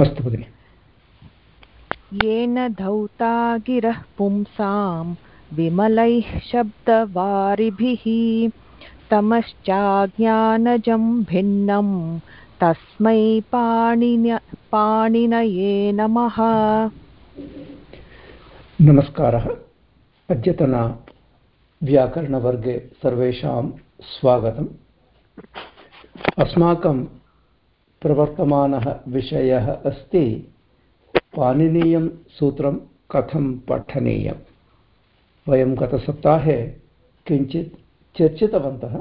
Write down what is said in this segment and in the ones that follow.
अस्तु भगिनि। येन धौता गिरः पुंसां विमलैः शब्दवारिभिः तमश्चाज्ञानजं भिन्नं तस्मै पाणिन पाणिनये नमः। नमस्कारः। अद्यतनव्याकरणवर्गे सर्वेषां स्वागतम्। अस्माकं प्रवर्तमानः विषयः अस्ति। पाणिनीयं सूत्रं कथं पठनीयं वयं गतसप्ताहे किञ्चित् चर्चितवन्तः।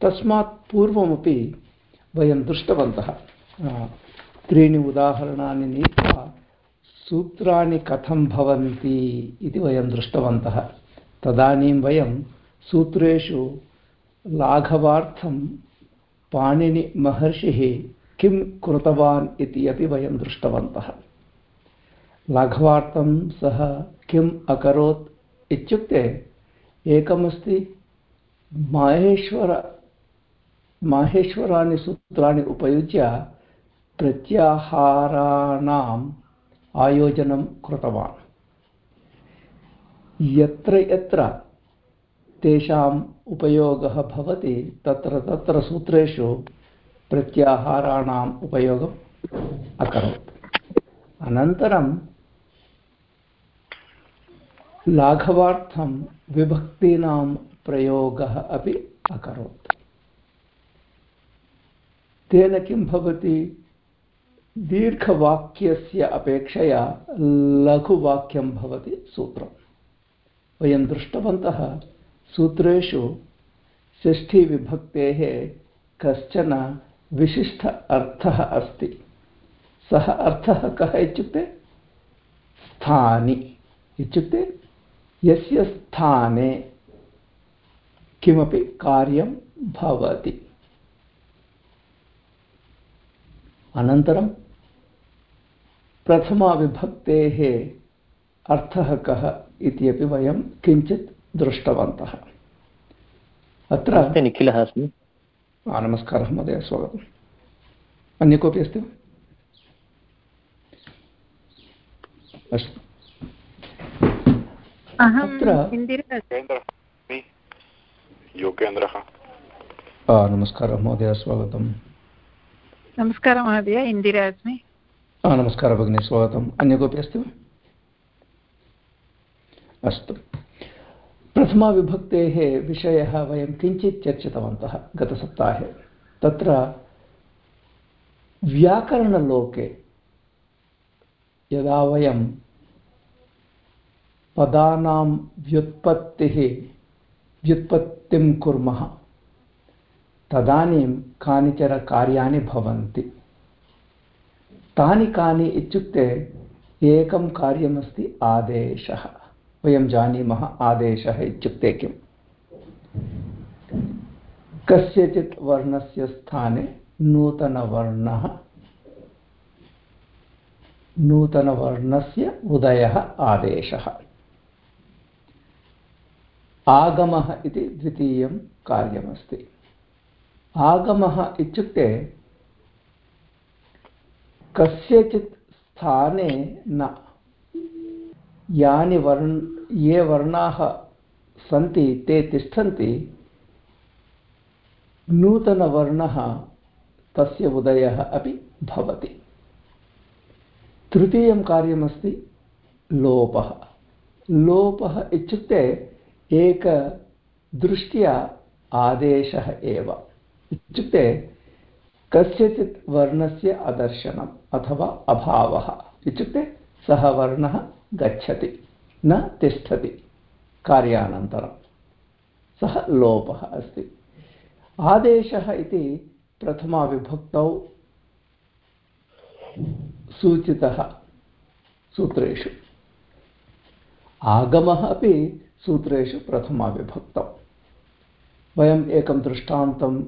तस्मात् पूर्वमपि वयं दृष्टवन्तः। त्रीणि उदाहरणानि नीत्वा सूत्राणि कथं भवन्ति इति वयं दृष्टवन्तः। तदानीं वयं सूत्रेषु लाघवार्थं पाणिनिमहर्षिः किं कृतवान् इति अपि वयं दृष्टवन्तः। लाघवार्थं सः किम् अकरोत् इत्युक्ते एकमस्ति माहेश्वर, माहेश्वराणि सूत्राणि उपयुज्य प्रत्याहाराणाम् आयोजनं कृतवान्। यत्र यत्र तेषाम् उपयोगः भवति, तत्र तत्र सूत्रेषु प्रत्याहाराणाम् उपयोगम् अकरोत्। अनन्तरं लाघवार्थं विभक्तीनां प्रयोगः अपि अकरोत्। तेन किं भवति? दीर्घवाक्यस्य अपेक्षया लघुवाक्यं भवति सूत्रं वयं दृष्टवन्तः सूत्रेषु षष्ठीविभक्तेः कश्चन विशिष्ट अर्थः अस्ति। सः अर्थः कः इत्युक्ते, स्थानि। इत्युक्ते, यस्य स्थाने किमपि कार्यं भवति। अनन्तरं, प्रथमाविभक्तेः अर्थः कः इति अपि वयं किञ्चित् दृष्टवन्तः। अत्र निखिलः अस्मि। नमस्कारः महोदय स्वागतम् अन्य कोऽपि अस्ति वा? अस्तु। योगेन्द्रः नमस्कारः महोदय स्वागतम्। नमस्कारः महोदय इन्दिरा अस्मि। नमस्कारः भगिनी स्वागतम्। अन्य कोऽपि अस्ति वा? अस्तु। प्रथमाविभक्तेः विषयः वयं किञ्चित् चर्चितवन्तः गतसप्ताहे। तत्र व्याकरणलोके यदा वयं पदानां व्युत्पत्तिः, व्युत्पत्तिं कुर्मः, तदानीं कानिचन कार्याणि भवन्ति। तानि कानि इत्युक्ते एकं कार्यमस्ति आदेशः। वयं जानीमः आदेशः इत्युक्ते किम्? कस्यचित् वर्णस्य स्थाने नूतनवर्णः, नूतनवर्णस्य उदयः आदेशः। आगमः इति द्वितीयं कार्यमस्ति। आगमः इत्युक्ते कस्यचित् स्थाने न यानि वर्ण, ये वर्णाः सन्ति, ते तिष्ठन्ति, नूतनवर्णः तस्य उदयः अपि भवति। तृतीयं कार्यमस्ति लोपः। लोपः इत्युक्ते एकदृष्ट्या आदेशः एव। इत्युक्ते कस्यचित् वर्णस्य अदर्शनम् अथवा अभावः। इत्युक्ते सः वर्णः गच्छति, न तिष्ठति, कार्यानन्तरं। सः लोपः अस्ति। आदेशः इति प्रथमाविभक्तौ सूचितः सूत्रेषु। आगमः अपि सूत्रेषु प्रथमाविभक्तौ। वयम् एकं दृष्टान्तं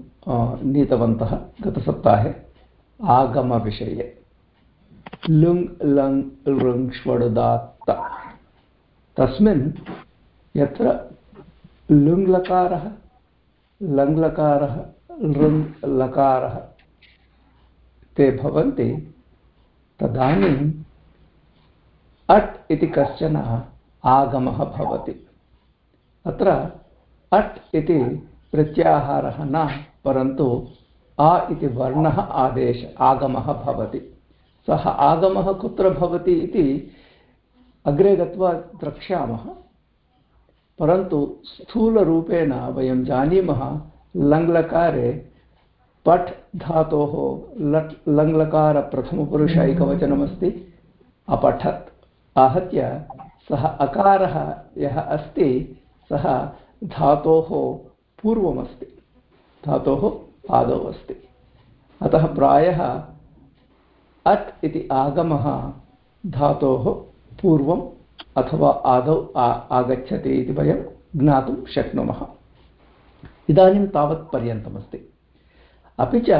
नीतवन्तः गतसप्ताहे आगमविषये। लुङ् लङ् लृङ् ष्वडुदात्त तस्मिन् यत्र लुङ्लकारः लङ्लकारः लृङ् लकारः ते भवन्ति तदानीम् अट् इति कश्चन आगमः भवति। अत्र अट् इति प्रत्याहारः न, परन्तु आ इति वर्णः आदेश, आगमः भवति। सः आगमः कुत्र भवति इति अग्रे गत्वा द्रक्ष्यामः। परन्तु स्थूलरूपेण वयं जानीमः लङ्लकारे पठ् धातोः लट् लङ्लकारप्रथमपुरुष एकवचनमस्ति, अपठत्। आहत्य सः अकारः यः अस्ति, सः धातोः पूर्वमस्ति, धातोः आदौ अस्ति। अतः प्रायः अट् इति आगमः धातोः पूर्वम् अथवा आदौ आगच्छति इति वयं ज्ञातुं शक्नुमः। इदानीं तावत्पर्यन्तमस्ति अपि च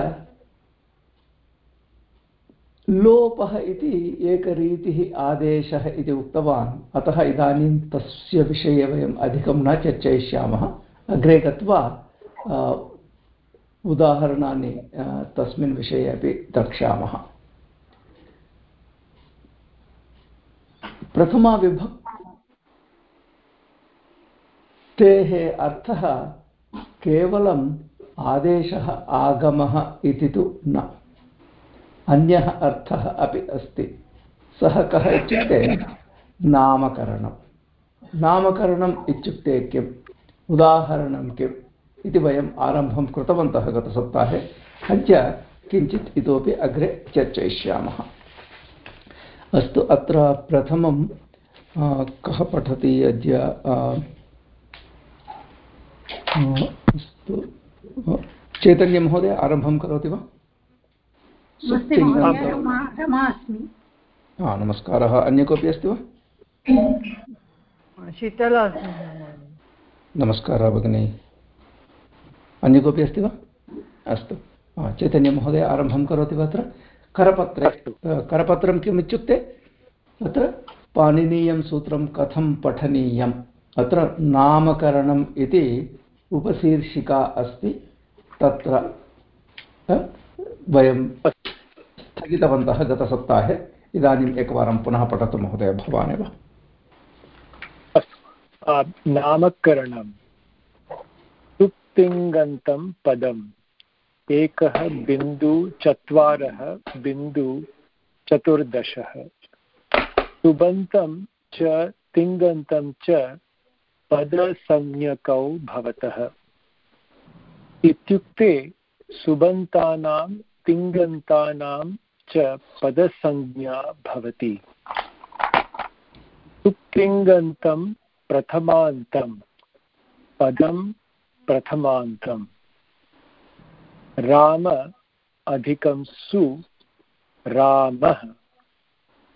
लोपः इति एकरीतिः आदेशः इति उक्तवान्। अतः इदानीं तस्य विषये वयम् अधिकं न चर्चयिष्यामः। अग्रे गत्वा उदाहरणानि तस्मिन् विषये अपि द्रक्ष्यामः प्रथमाविभक्तेः अर्थः केवलम् आदेशः आगमः इति तु न। अन्यः अर्थः अपि अस्ति। सः कः इत्युक्ते नामकरणं नामकरणम् इत्युक्ते किम्? उदाहरणं किम्? इति वयम् आरम्भं कृतवन्तः गतसप्ताहे। अद्य किञ्चित् इतोपि अग्रे चर्चयिष्यामः। अस्तु अत्र प्रथमं कः पठति अद्य? अस्तु चैतन्यमहोदय आरम्भं करोति वा? नमस्कारः। अन्य कोऽपि अस्ति वा? शीतला। नमस्कारः भगिनी। अन्य कोऽपि अस्ति वा? अस्तु। चैतन्यमहोदय आरम्भं करोति वा अत्र? करपत्रे करपत्रं किम् इत्युक्ते? अत्र पाणिनीयं सूत्रं कथं पठनीयम्? अत्र नामकरणम् इति उपशीर्षिका अस्ति। तत्र वयं स्थगितवन्तः गतसप्ताहे। इदानीम् एकवारं पुनः पठतु महोदय भवान् एव नामकरणं सुप्तिङ्गन्तं पदम्। एकः बिन्दु चत्वारः बिन्दु चतुर्दशः। सुबन्तं च, तिङन्तं च, पदसंज्ञकौ भवतः। इत्युक्ते सुबन्तानां, तिङन्तानां च पदसंज्ञा भवति। सुप्तिङन्तं प्रथमान्तं, पदं प्रथमान्तम् राम अधिकं सु रामः।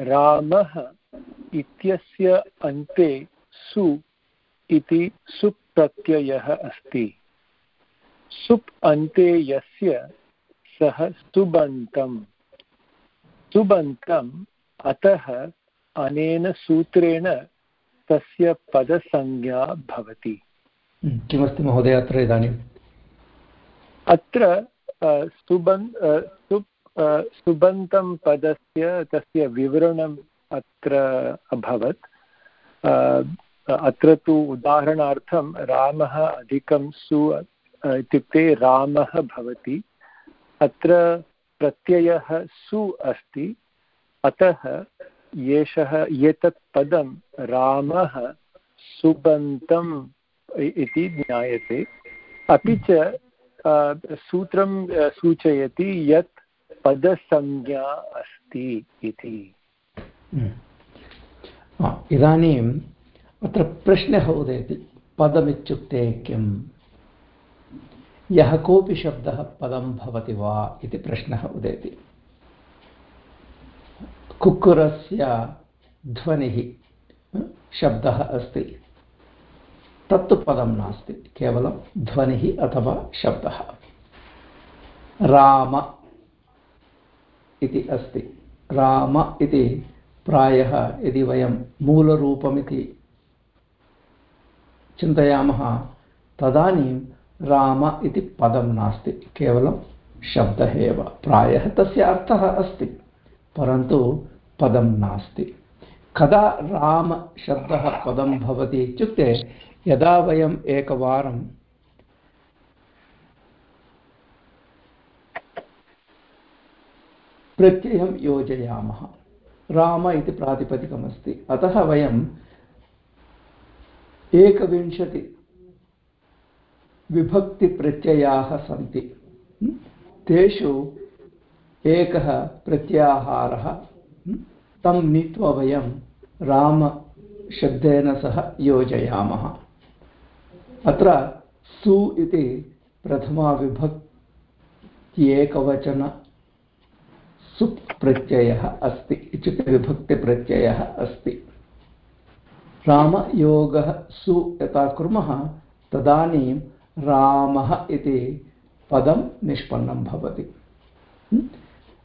रामः इत्यस्य अन्ते सु इति सुप् प्रत्ययः अस्ति। सुप् अन्ते यस्य सः सुबन्तम्। सुबन्तम् अतः अनेन सूत्रेण तस्य पदसंज्ञा भवति। किमस्ति महोदय अत्र इदानीम् अत्र सुबन्तं पदस्य तस्य विवरणम् अत्र अभवत्। अत्र तु उदाहरणार्थं रामः अधिकं सु इत्युक्ते रामः भवति। अत्र प्रत्ययः सु अस्ति। अतः एषः, एतत् पदं रामः सुबन्तम् इति ज्ञायते। अपि च सूत्रं सूचयति यत् पदसंज्ञा अस्ति इति। इदानीम् अत्र प्रश्नः उदेति, पदमित्युक्ते किम्? यः कोऽपि शब्दः पदं भवति वा इति प्रश्नः उदेति। कुक्कुरस्य ध्वनिः शब्दः अस्ति। तत्तु पदं नास्ति, केवलं ध्वनिः अथवा शब्दः। राम इति अस्ति। राम इति प्रायः यदि वयं मूलरूपमिति चिन्तयामः, तदानीं राम इति पदं नास्ति, केवलं शब्दः एव। प्रायः तस्य अर्थः अस्ति, परन्तु पदं नास्ति। कदा रामशब्दः पदं भवति इत्युक्ते यदा वयम् एकवारं प्रत्ययं योजयामः, राम इति प्रातिपदिकमस्ति। अतः वयम् एकविंशति विभक्तिप्रत्ययाः सन्ति। तेषु एकः प्रत्याहारः। तं नीत्वा वयं रामशब्देन सह योजयामः। अत्र सु इति प्रथमाविभक्ति एकवचन सुप् प्रत्ययः अस्ति, इत्युक्ते विभक्तिप्रत्ययः अस्ति। रामयोगः सु यथा कुर्मः, तदानीं रामः इति पदं निष्पन्नं भवति।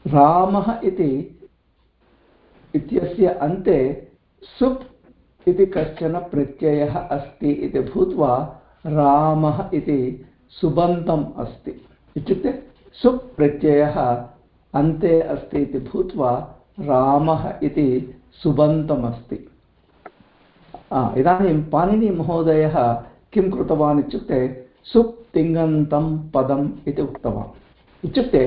रामः इति इत्यस्य अन्ते सुप् इति कश्चन प्रत्ययः अस्ति इति भूत्वा रामः इति सुबन्तम् अस्ति। इत्युक्ते सुप् प्रत्ययः अन्ते अस्ति इति भूत्वा रामः इति सुबन्तमस्ति इदानीं पाणिनिमहोदयः किं कृतवान् इत्युक्ते सुप् पदम् इति उक्तवान्। इत्युक्ते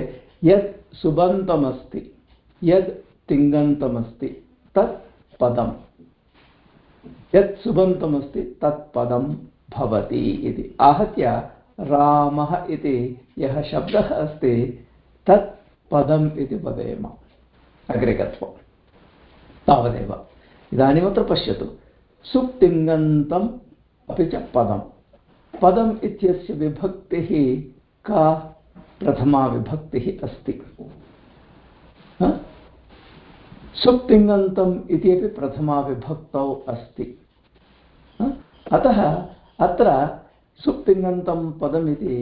यत् सुबन्तमस्ति यद् तिङन्तमस्ति तत् पदं यत् सुबन्तमस्ति तत् पदं भवति इति। आहत्य रामः इति यः शब्दः अस्ति, तत् पदम् इति वदेम। अग्रे गत्वा तावदेव। इदानीमत्र पश्यतु। सुप्तिङन्तम् अपि च पदं पदम् इत्यस्य विभक्तिः का प्रथमा विभक्तिः अस्ति? सुप्तिङन्तम् इति अपि प्रथमा विभक्तौ अस्ति। अतः अत्र सुप्तिङन्तं पदमिति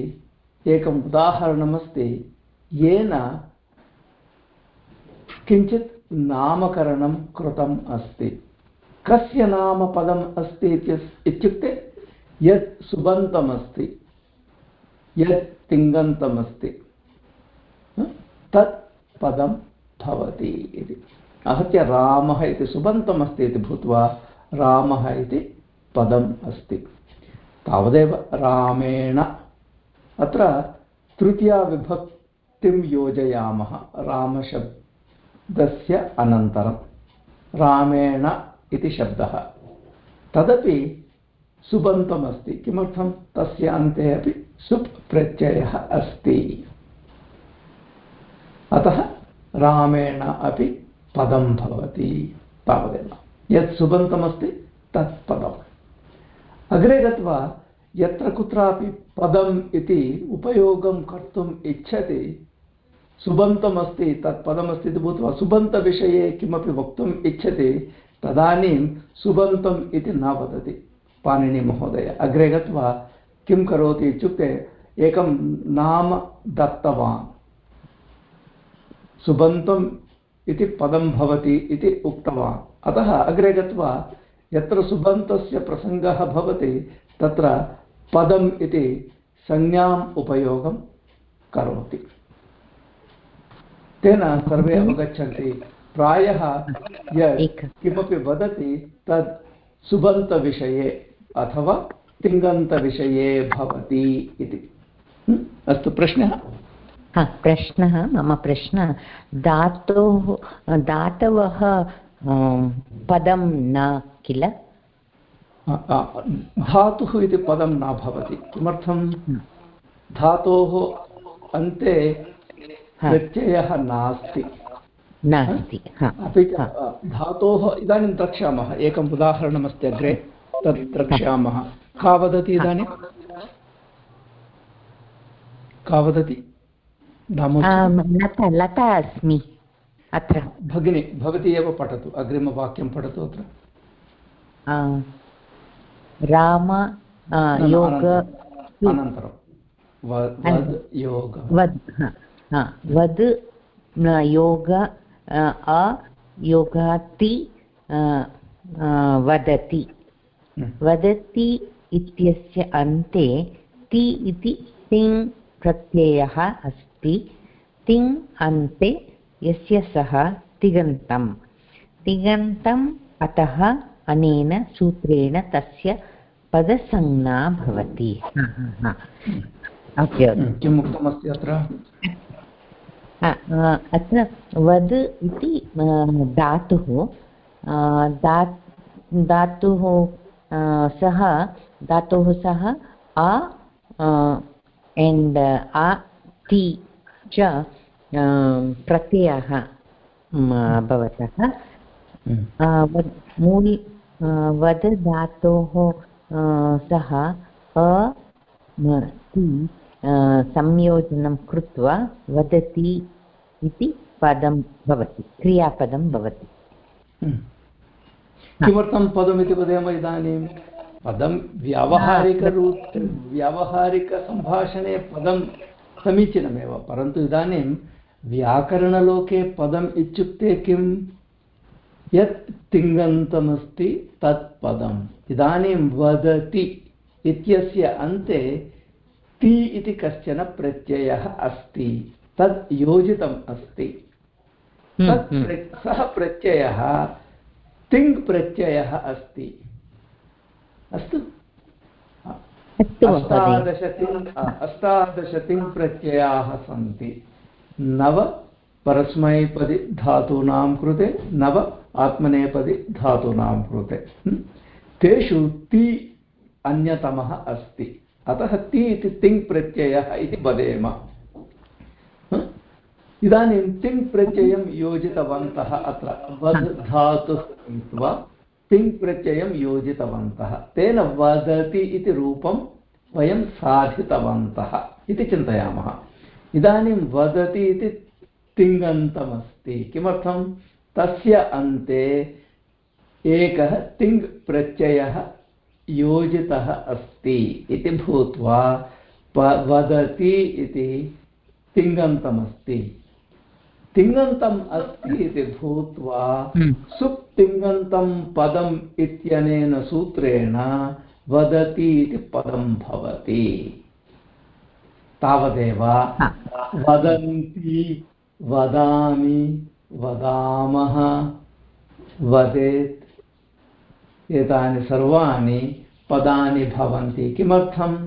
एकम् उदाहरणमस्ति। येन किञ्चित् नामकरणं कृतम् अस्ति। कस्य नाम पदम् अस्ति इत्युक्ते यत् सुबन्तमस्ति, यत् तिङन्तमस्ति तत् पदं भवति इति। आहत्य रामः इति सुबन्तमस्ति इति भूत्वा रामः इति पदम् अस्ति। तावदेव रामेण। अत्र तृतीयाविभक्तिं योजयामः रामशब्दस्य अनन्तरं। रामेण इति शब्दः। तदपि सुबन्तमस्ति। किमर्थं? तस्य अन्ते अपि सुप् प्रत्ययः अस्ति। अतः रामेण अपि पदं भवति तावदेव। यत् सुबन्तमस्ति, तत् पदम्। अग्रे गत्वा यत्र कुत्रापि पदम् इति उपयोगं कर्तुम् इच्छति, सुबन्तमस्ति, तत् पदमस्ति इति भूत्वा सुबन्तविषये किमपि वक्तुम् इच्छति, तदानीं सुबन्तम् इति न वदति। पाणिनिमहोदय अग्रे गत्वा किं करोति इत्युक्ते एकं नाम दत्तवान्। सुबन्तम् इति पदं भवति इति उक्तवान्। अतः अग्रे गत्वा यत्र सुबन्तस्य प्रसङ्गः भवति, तत्र पदम् इति संज्ञाम् उपयोगं करोति। तेन सर्वे अवगच्छन्ति। प्रायः यत् किमपि वदति तत् सुबन्तविषये अथवा तिङन्तविषये भवति इति। अस्तु प्रश्नः? हा प्रश्नः मम प्रश्नः। धातोः धातवः पदं न किल? धातुः इति पदं न भवति किमर्थं धातोः अन्ते प्रत्ययः नास्ति नास्ति अपि च धातोः इदानीं द्रक्ष्यामः एकम् उदाहरणमस्ति अग्रे तत् द्रक्ष्यामः का वदति इदानीं का वदति लता अस्मि अत्र भगिनी भवती एव पठतु अग्रिमवाक्यं पठतु अत्र राम योग वद् योग। वद् वद् अयोगाति वदति। वदति इत्यस्य अन्ते ति इति तिङ् प्रत्ययः अस्ति। तिङ् अन्ते यस्य सः तिगन्तं तिगन्तम् अतः अनेन सूत्रेण तस्य पदसंज्ञा भवति। ओके किम् उक्तमस्ति अत्र? अत्र वद् इति धातुः धातुः सः धातुः सः आ एण्ड् आ ति च प्रत्ययः भवतः। मूल वद् धातोः सः अ ति संयोजनं कृत्वा वदति इति पदं भवति क्रियापदं भवति किमर्थं पदमिति वदेम इदानीं पदं व्यावहारिकरू व्यावहारिकसम्भाषणे पदं समीचीनमेव परन्तु इदानीं व्याकरणलोके पदम् इत्युक्ते किं यत् तिङन्तमस्ति तत् पदम् इदानीं वदति इत्यस्य अन्ते ति इति कश्चन प्रत्ययः अस्ति। तत् योजितम् अस्ति। हम्म, तत् हम्म। सः प्रत्ययः तिङ् प्रत्ययः अस्ति। अस्तु? अष्टादशतिङ् अष्टादशतिङ् प्रत्ययाः सन्ति। नव परस्मैपदि धातूनां कृते नव आत्मनेपदि धातूनां कृते hm? तेषु ति अन्यतमः अस्ति। अतः ति इति तिङ् प्रत्ययः इति वदेम। hm? इदानीं तिङ् प्रत्ययं योजितवन्तः अत्र। वद् धातुः कृत्वा तिङ् प्रत्ययं योजितवन्तः। तेन वदति इति रूपं वयं साधितवन्तः इति चिन्तयामः। इदानीं वदति इति तिङन्तमस्ति। किमर्थं तस्य अन्ते एकः तिङ् प्रत्ययः योजितः अस्ति इति भूत्वा वदति इति तिङन्तमस्ति। तिङन्तम् अस्ति इति भूत्वा हम्म। सुप्तिङन्तं पदम् इत्यनेन सूत्रेण वदति इति पदं भवति। तावदेव वदन्ति वदामि वदामः वदेत् एतानि सर्वाणि पदानि भवन्ति किमर्थं?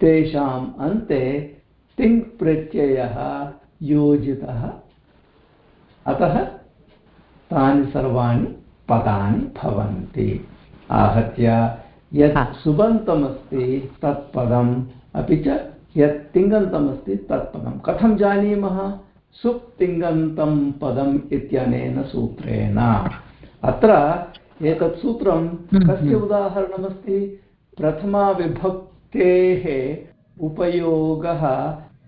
तेषाम् अन्ते तिङ् प्रत्ययः योजितः। अतः तानि सर्वाणि पदानि भवन्ति। आहत्य यत् सुबन्तमस्ति तत्पदम् अपि च यत् तिङन्तमस्ति तत्पदं कथं जानीमः? सुप्तिङन्तं पदम् इत्यनेन सूत्रेण। अत्र एतत् सूत्रं कस्य उदाहरणमस्ति? प्रथमाविभक्तेः उपयोगः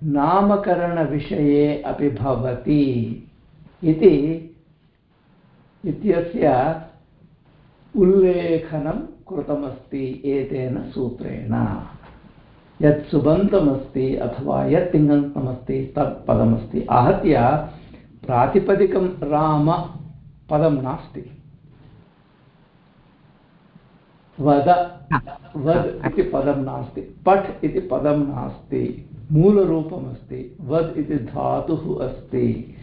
नामकरणविषये अपि भवति इति इत्यस्य उल्लेखनं कृतमस्ति एतेन सूत्रेण। यत् सुबन्तमस्ति अथवा यत् तिङन्तमस्ति तत् पदमस्ति। आहत्य प्रातिपदिकं राम पदं नास्ति। वद, वद् इति पदं नास्ति। पठ् इति पदं नास्ति। मूलरूपमस्ति। वद् इति धातुः अस्ति।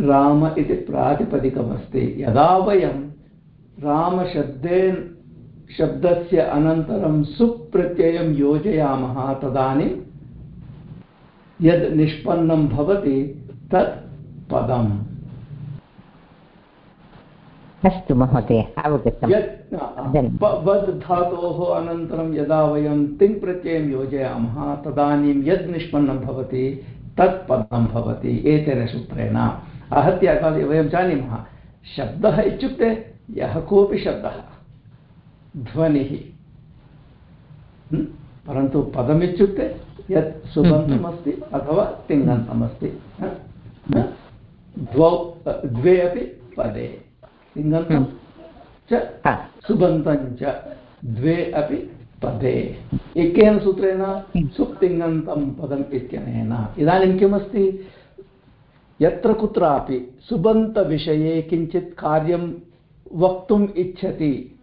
राम इति प्रातिपदिकमस्ति। यदा वयं रामशब्देन शब्दस्य अनन्तरं सुप् प्रत्ययं योजयामः तदानीं। यद् निष्पन्नं भवति तत् पदम्। अस्तु महोदय अवगतं वद् धातोः अनन्तरं यदा वयं तिङ् प्रत्ययं योजयामः तदानीं यद् निष्पन्नं भवति तत् पदं भवति एतेन सूत्रेण। आहत्य वयं जानीमः शब्दः इत्युक्ते यः कोऽपि शब्दः। ध्वनिः? परन्तु पदमित्युक्ते यत् सुबन्तमस्ति अथवा तिङन्तमस्ति? द्वौ द्वे अपि पदे तिङन्तं च। सुबन्तं च द्वे अपि पदे एकेन सूत्रेण सुप्तिङन्तं पदम् इत्यनेन इदानीं किमस्ति यत्र कुत्रापि सुबन्तविषये किञ्चित् कार्यं वक्तुम् इच्छति?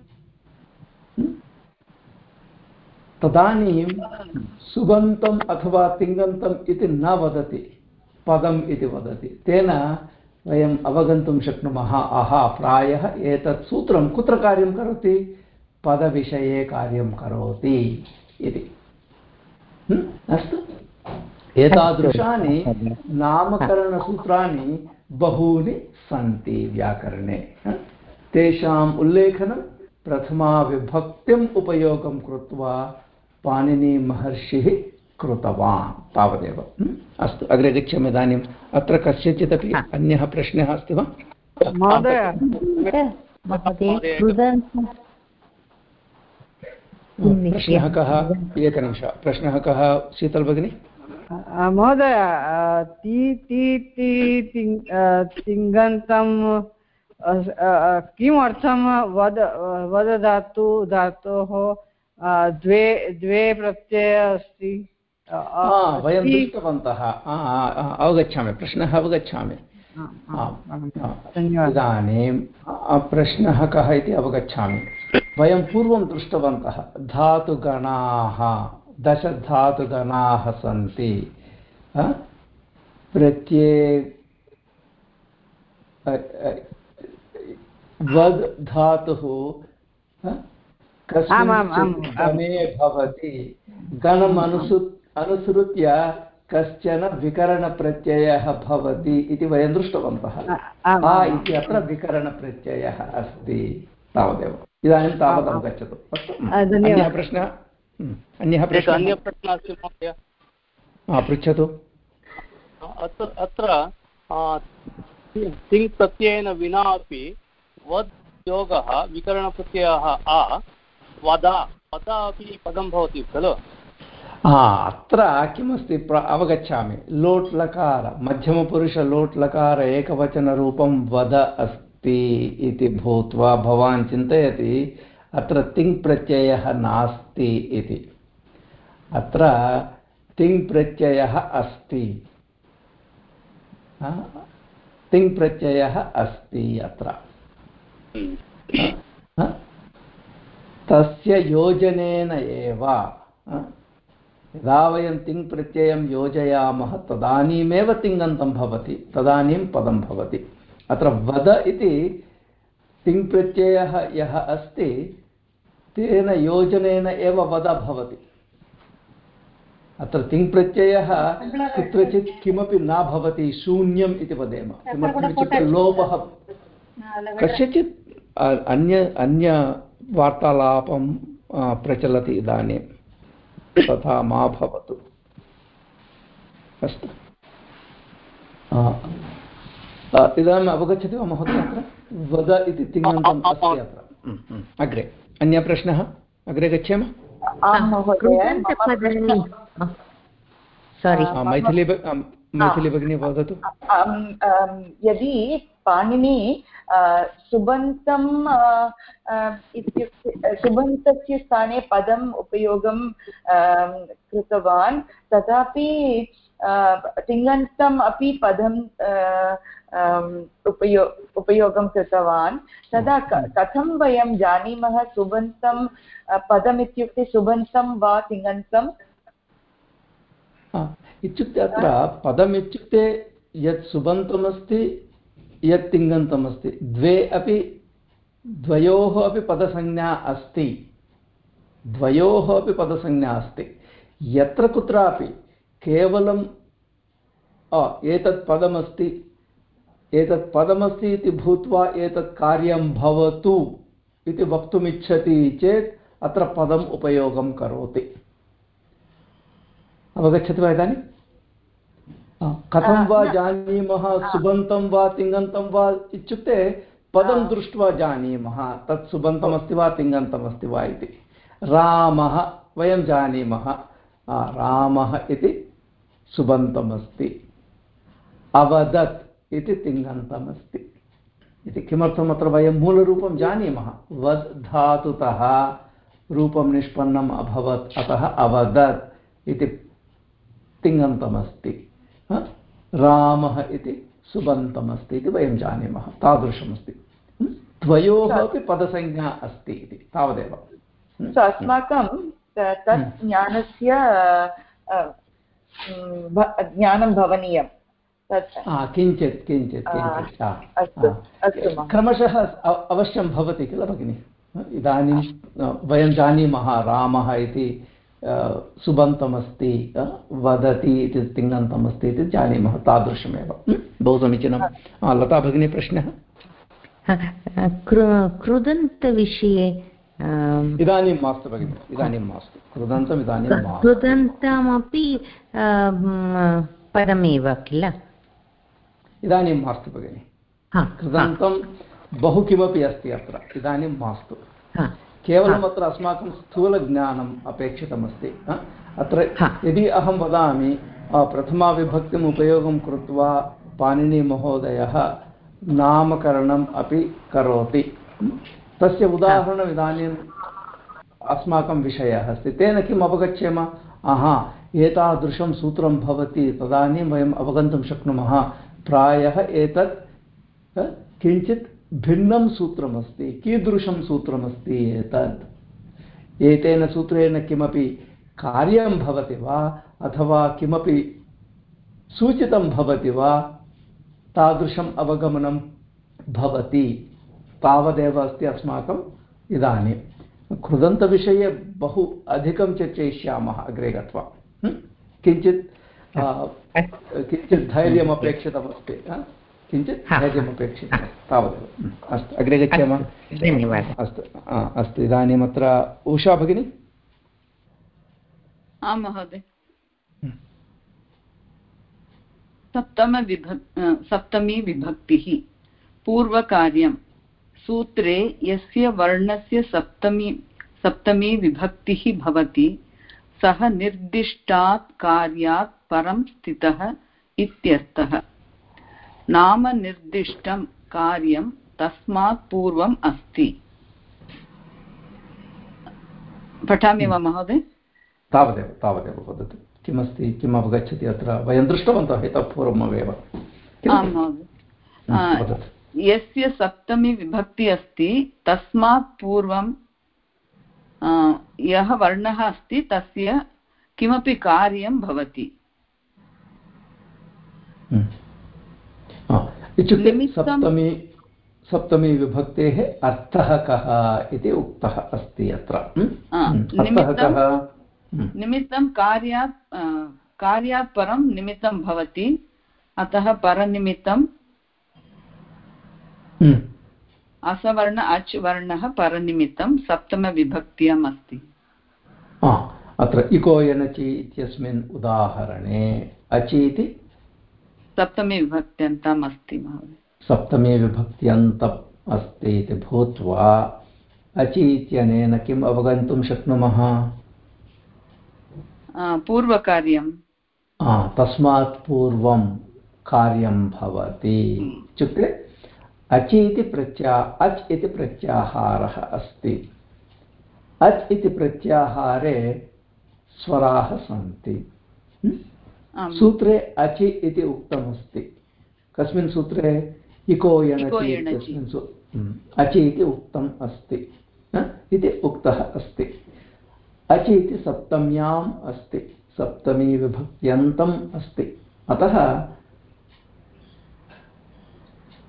तदानीं सुबन्तम् अथवा तिङन्तम् इति न वदति, पदम् इति वदति। तेन वयम् अवगन्तुं शक्नुमः। आहा, प्रायः एतत् सूत्रं कुत्र कार्यं करोति? पदविषये कार्यं करोति इति। अस्तु। एतादृशानि नामकरणसूत्राणि बहूनि सन्ति व्याकरणे। तेषाम् उल्लेखनं प्रथमाविभक्तिम् उपयोगं कृत्वा पाणिनिमहर्षिः कृतवान् तावदेव। अस्तु अग्रे गच्छामि इदानीम् अत्र कस्यचिदपि अन्यः प्रश्नः अस्ति वा? प्रश्नः कः? एकनिमिष। प्रश्नः कः शीतल भगिनी? महोदय ति ति ति तिङन्तं किमर्थं वद वदधातु धातोः? द्वे द्वे प्रत्यय अस्ति। वयं दृष्टवन्तः। अवगच्छामि प्रश्नः अवगच्छामि। इदानीं प्रश्नः कः इति अवगच्छामि। वयं पूर्वं दृष्टवन्तः धातुगणाः दशधातुगणाः सन्ति। प्रत्ये वद् धातुः गणे भवति। गणम् अनुसु अनुसृत्य कश्चन विकरणप्रत्ययः भवति इति वयं दृष्टवन्तः। आ इति अत्र विकरणप्रत्ययः अस्ति तावदेव। इदानीं तावत् अवगच्छतु अस्तु अन्यः प्रश्नः अन्यः प्रश्नः? अन्यः प्रश्नः? अस्ति महोदय। पृच्छतु। अत्र अत्र तिङ् प्रत्ययेन विना अपि वद् योगः विकरणप्रत्ययः आ, वदा वदा अपि पदं भवति खलु? अत्र किमस्ति? अवगच्छामि. लोट् लकार मध्यमपुरुषलोट् लकार एकवचनरूपं वद अस्ति इति भूत्वा भवान् चिन्तयति, अत्र तिङ् प्रत्ययः नास्ति इति. अत्र तिङ् प्रत्ययः अस्ति. तिङ् प्रत्ययः अस्ति अत्र. तस्य योजनेन एव यदा वयं तिङ् प्रत्ययं योजयामः तदानीमेव तिङन्तं भवति तदानीं पदं भवति। अत्र वद इति तिङ् प्रत्ययः यः अस्ति तेन योजनेन एव वद भवति। अत्र तिङ् प्रत्ययः कुत्रचित् किमपि न भवति शून्यम् इति वदेम। किमर्थमित्युक्ते लोपः कस्यचित् अन्य अन्यवार्तालापं प्रचलति इदानीं। तथा मा भवतु। अस्तु। इदानीम् अवगच्छति वा महोदय अत्र? वद इति तिङन्तम् अस्ति अत्र। अग्रे। अन्यः प्रश्नः? अग्रे गच्छेम? सोरि मैथिली मैथिली भगिनी वदतु यदि पाणिनि सुबन्तं इत्युक्ते सुबन्तस्य स्थाने पदम् उपयोगं कृतवान् तथापि तिङन्तम् अपि पदं उपयो उपयोगं कृतवान्। तदा कथं वयं जानीमः सुबन्तं पदमित्युक्ते सुबन्तं वा तिङन्तं? इत्युक्ते अत्र पदमित्युक्ते यत् सुबन्तमस्ति, यत् तिङन्तमस्ति, द्वे अपि द्वयोः अपि पदसंज्ञा अस्ति। द्वयोः अपि पदसंज्ञा अस्ति। यत्र कुत्रापि केवलं एतत् पदमस्ति एतत् पदमस्ति इति भूत्वा एतत् कार्यं भवतु इति वक्तुमिच्छति चेत् अत्र पदम् उपयोगं करोति। अवगच्छति वा इदानीं? कथं वा जानीमः सुबन्तं वा तिङन्तं वा इत्युक्ते पदं दृष्ट्वा जानीमः तत् सुबन्तमस्ति वा तिङन्तमस्ति वा इति। रामः वयं जानीमः। रामः इति सुबन्तमस्ति। अवदत् इति तिङन्तमस्ति। इति किमर्थम् अत्र वयं मूलरूपं जानीमः? वद् धातुतः रूपं निष्पन्नम् अभवत् अतः अवदत् इति तिङन्तमस्ति। रामः इति सुबन्तमस्ति इति वयं जानीमः। तादृशमस्ति। द्वयोः अपि पदसंज्ञा अस्ति इति। तावदेव। अस्माकं तत् ज्ञानस्य ज्ञानं भवनीयं। किञ्चित् किञ्चित् किञ्चित्। क्रमशः अवश्यं भवति किल भगिनि? इदानीं वयं जानीमः रामः इति। सुबन्तमस्ति वदति इति तिङन्तमस्ति इति जानीमः तादृशमेव। बहु समीचीनं लता भगिनी प्रश्नः? कृदन्तविषये इदानीं मास्तु भगिनि इदानीं मास्तु। कृदन्तम् इदानीं कृदन्तमपि आम्, पदमेव किल? इदानीं मास्तु भगिनि। कृदन्तं बहु किमपि अस्ति अत्र। इदानीं मास्तु। हा, केवलम् अत्र अस्माकं स्थूलज्ञानम् अपेक्षितमस्ति? अत्र। यदि अहं वदामि प्रथमाविभक्तिम् उपयोगं कृत्वा पाणिनिमहोदयः नामकरणम् अपि करोति। तस्य उदाहरणम् इदानीम् अस्माकं विषयः अस्ति। तेन किम् अवगच्छेम? आहा एतादृशं सूत्रं भवति तदानीं वयम् अवगन्तुं शक्नुमः। प्रायः एतत् किञ्चित् भिन्नं सूत्रमस्ति कीदृशं सूत्रमस्ति एतत्? एतेन सूत्रेण किमपि कार्यं भवति वा अथवा किमपि सूचितं भवति वा? तादृशम् अवगमनं भवति। तावदेव अस्ति अस्माकम् इदानीं। कृदन्तविषये बहु अधिकं चर्चयिष्यामः अग्रे गत्वा? किञ्चित् किञ्चित् धैर्यम् अपेक्षितमस्ति आ? किञ्चित्। धैर्यम् अपेक्षितं तावदेव। hm, अस्तु अग्रे गच्छामः। धन्यवादः। अस्तु अस्तु इदानीम् अत्र उषा भगिनी? आं महोदय। हम्म। सप्तमविभक् सप्तमी विभक्तिः। पूर्वकार्यं। सूत्रे यस्य वर्णस्य सप्तमी सप्तमी विभक्तिः भवति सः निर्दिष्टात् कार्यात् परं स्थितः इत्यर्थः। नाम निर्दिष्टं कार्यं तस्मात् पूर्वम् अस्ति। पठामि वा महोदय? तावदेव तावदेव वदतु। किमस्ति किम् अवगच्छति अत्र? वयं दृष्टवन्तः इतः पूर्वमेव? आं महोदय। वदतु। यस्य सप्तमी विभक्ति अस्ति तस्मात् पूर्वं यः वर्णः अस्ति तस्य किमपि कार्यं भवति. आ, इत्युक्ते सप्तमी सप्तमी विभक्तेः अर्थः कः इति उक्तः अस्ति अत्र। hm, अर्थः निमित्तं- कार्यात् कार्यात् परं निमित्तं भवति। अतः परनिमित्तं hm. असवर्ण अच् वर्णः परनिमित्तं सप्तमविभक्त्याम् अस्ति। अत्र इको यनचि इत्यस्मिन् उदाहरणे अचि इति सप्तमी विभक्त्यन्तम् अस्ति महोदय। सप्तमी विभक्त्यन्तम् अस्ति इति भूत्वा अचि इत्यनेन किम् अवगन्तुं शक्नुमः? आ, पूर्वकार्यं तस्मात् पूर्वं कार्यं भवति। इत्युक्ते अचि इति प्रत्या अच् इति प्रत्याहारः अस्ति। अच् इति प्रत्याहारे स्वराः सन्ति? आम्। सूत्रे अचि इति उक्तमस्ति। कस्मिन् सूत्रे इको यणचि अचि इति उक्तम् अस्ति। इति उक्तः अस्ति। अचि इति सप्तम्याम् अस्ति। सप्तमी विभक्त्यन्तम् अस्ति। अतः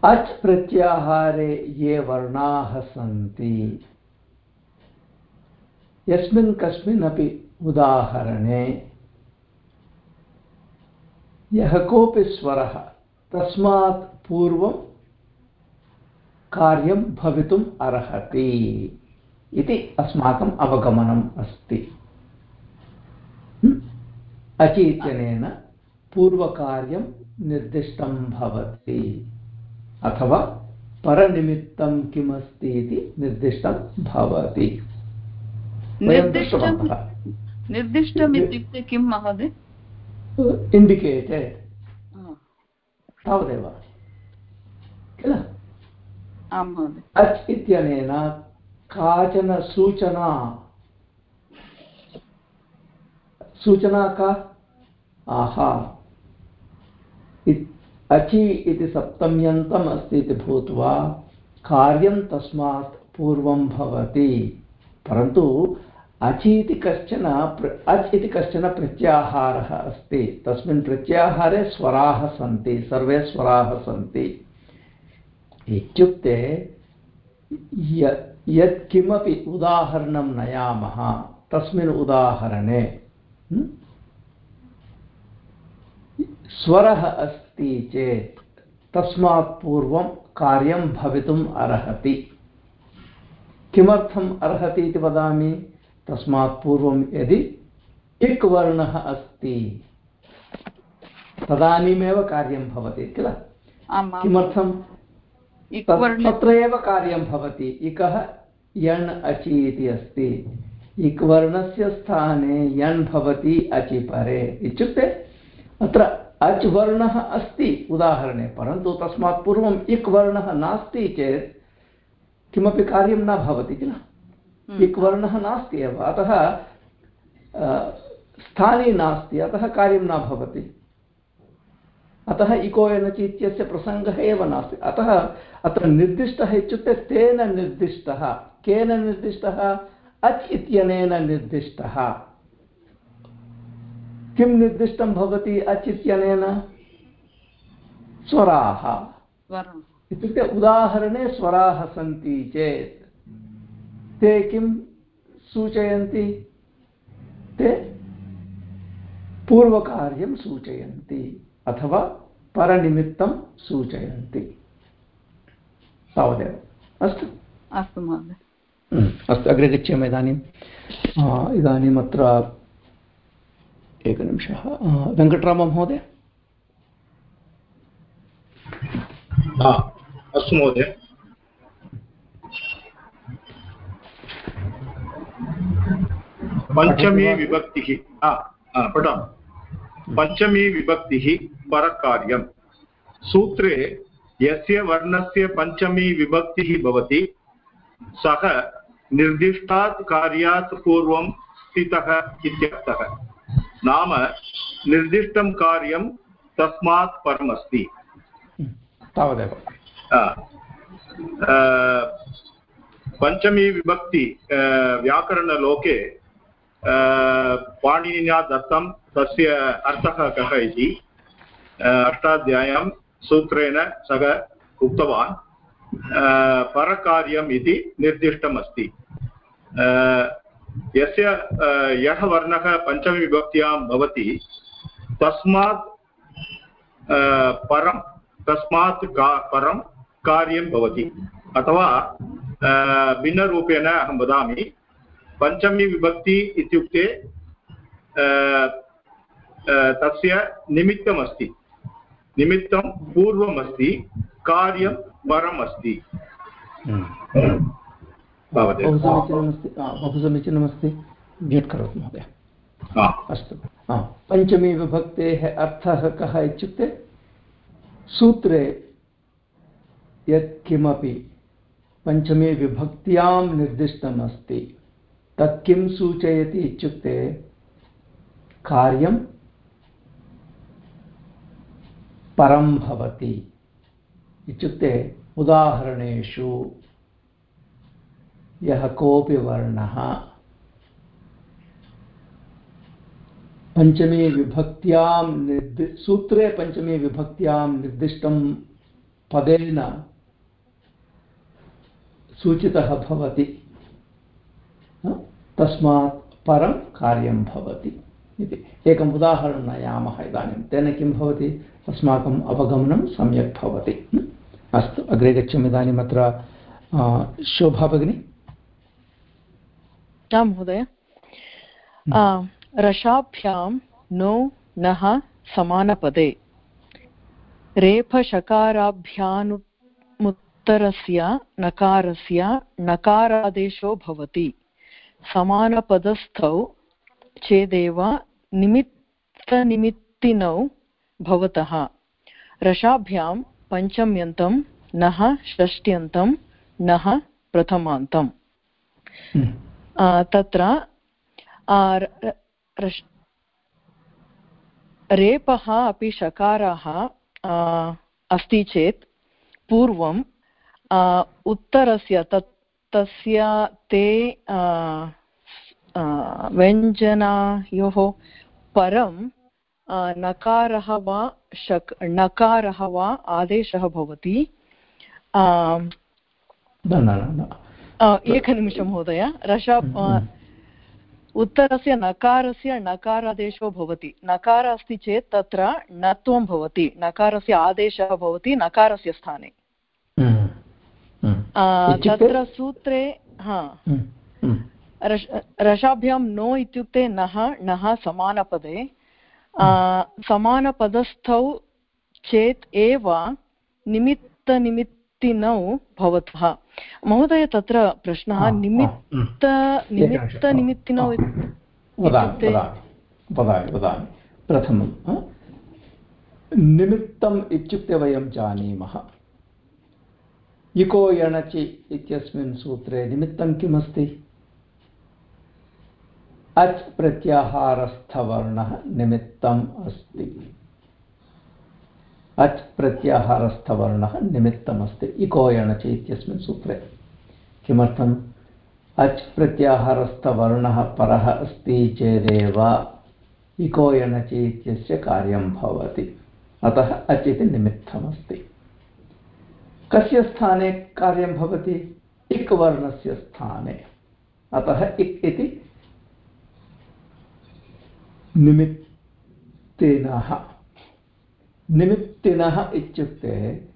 अच् प्रत्याहारे ये वर्णाः सन्ति। यस्मिन् कस्मिन्नपि उदाहरणे यः कोऽपि स्वरः। तस्मात् पूर्वं कार्यं भवितुम् अर्हति इति अस्माकम् अवगमनम् अस्ति। hm? पूर्वकार्यं निर्दिष्टं भवति। अथवा परनिमित्तं किमस्ति इति निर्दिष्टं भवति। निर्दिष्टम् इत्युक्ते किं, महोदय? इण्डिकेटेड् तावदेव। किल? अच् इत्यनेन काचन सूचना। सूचना का? आहा। अचि इति सप्तम्यन्तम् अस्ति इति भूत्वा कार्यं तस्मात् पूर्वं भवति। परन्तु अचि इति कश्चन अच् इति कश्चन प्रत्याहारः अस्ति। तस्मिन् प्रत्याहारे स्वराः सन्ति, सर्वे स्वराः सन्ति। इत्युक्ते यत्किमपि उदाहरणं नयामः, तस्मिन् उदाहरणे स्वरः अस्ति चेत् तस्मात् पूर्वं कार्यं भवितुम् अर्हति। किमर्थम् अर्हति इति वदामि? तस्मात् पूर्वं यदि इक् वर्णः अस्ति तदानीमेव कार्यं भवति किल? किमर्थं? तत्र एव कार्यं भवति। इकः यण् अचि इति अस्ति। इक् वर्णस्य स्थाने यण् भवति अचि परे इत्युक्ते अत्र अच् वर्णः अस्ति उदाहरणे परन्तु तस्मात् पूर्वम् इक् वर्णः नास्ति चेत् किमपि कार्यं न भवति किल। इक् वर्णः नास्ति एव। अतः स्थाने नास्ति अतः कार्यं न भवति। अतः इको एनचि इत्यस्य प्रसङ्गः एव नास्ति। अतः अत्र निर्दिष्टः इत्युक्ते तेन निर्दिष्टः। केन निर्दिष्टः? अच् इत्यनेन निर्दिष्टः। किं निर्दिष्टं भवति अच् इत्यनेन? स्वराः। इत्युक्ते उदाहरणे स्वराः सन्ति चेत्। ते किं सूचयन्ति? ते पूर्वकार्यं सूचयन्ति अथवा परनिमित्तं सूचयन्ति। तावदेव। अस्तु। अस्तु महोदय। हम्म, अस्तु अग्रे गच्छामः इदानीम् इदानीम् अत्र एकनिमिषः। वेङ्कटराममहोदय अस्तु महोदय। पञ्चमी विभक्तिः पठामि पञ्चमी विभक्तिः परकार्यं सूत्रे यस्य वर्णस्य पञ्चमी विभक्तिः भवति सः निर्दिष्टात् कार्यात् पूर्वं स्थितः इत्यर्थः नाम निर्दिष्टं कार्यं तस्मात् परमस्ति तावदेव पञ्चमी विभक्ति व्याकरणलोके पाणिनिना दत्तं तस्य अर्थः कः इति अष्टाध्याय्यां सूत्रेण सः उक्तवान् परकार्यम् इति निर्दिष्टम् अस्ति यस्य यः वर्णः पञ्चमविभक्त्यां भवति, तस्मात् परं, तस्मात् का, परं कार्यं भवति। अथवा भिन्नरूपेण अहं वदामि पञ्चमी विभक्ति इत्युक्ते तस्य निमित्तमस्ति। निमित्तं पूर्वमस्ति कार्यं परम् अस्ति बहु समीचीनमस्ति। म्यूट् करोतु महोदय। अस्तु। पञ्चमी विभक्तेः अर्थः कः इत्युक्ते सूत्रे यत्किमपि पञ्चमे विभक्त्यां निर्दिष्टमस्ति। तत् किं सूचयति इत्युक्ते कार्यं परं भवति। इत्युक्ते उदाहरणेषु यः कोऽपि वर्णः पञ्चमे विभक्त्यां निर्दि, सूत्रे पञ्चमे विभक्त्यां निर्दिष्टं पदेन सूचितः भवति। तस्मात् परं कार्यं भवति इति। एकम् उदाहरणं नयामः इदानीं। तेन किं भवति? अस्माकम् अवगमनं सम्यक् भवति। अस्तु, अग्रे गच्छामि इदानीम् अत्र शोभा भगिनी। आं, महोदय। रसाभ्यां नो नः समानपदे। रेफशकाराभ्यानुत्तरस्य नकारस्य नकारादेशो भवति। समानपदस्थौ चेदेव निमित्तनिमित्तिनौ भवतः रसाभ्यां पञ्चम्यन्तं नः षष्ट्यन्तं नः प्रथमान्तम् हम्म। तत्र रेपः अपि शकाराः अस्ति चेत् पूर्वं उत्तरस्य तत् तस्य ते व्यञ्जनायोः परं नकारः वा शक् नकारः वा आदेशः भवति। एकनिमिषं महोदय। रश उत्तरस्य नकारस्य नकारादेशो भवति। नकार अस्ति चेत् तत्र णत्वं भवति। नकारस्य आदेशः भवति नकारस्य स्थाने। तत्र सूत्रे हा। रसाभ्यां नो इत्युक्ते नः नः समानपदे। समानपदस्थौ चेत् एव निमित्तनिमित्तिनौ भवतः महोदय तत्र प्रश्नः निमित्त निमित्तनिमित्तिनौ इत्युक्ते? वदामि वदामि। प्रथमं निमित्तम् इत्युक्ते वयं जानीमः। इको यणचि इत्यस्मिन् सूत्रे निमित्तं किमस्ति? अच् प्रत्याहारस्थवर्णः निमित्तम् अस्ति। अच् प्रत्याहारस्थवर्णः निमित्तमस्ति इको यणचि इत्यस्मिन् सूत्रे। किमर्थम्? अच् प्रत्याहारस्थवर्णः परः अस्ति चेदेव इको यणचि इत्यस्य कार्यं भवति। अतः अच् इति निमित्तमस्ति। कस्य स्थाने कार्यं भवति? इक् वर्णस्य स्थाने। अतः इक् इति निमित्तिनः। निमित्तिनः इत्युक्ते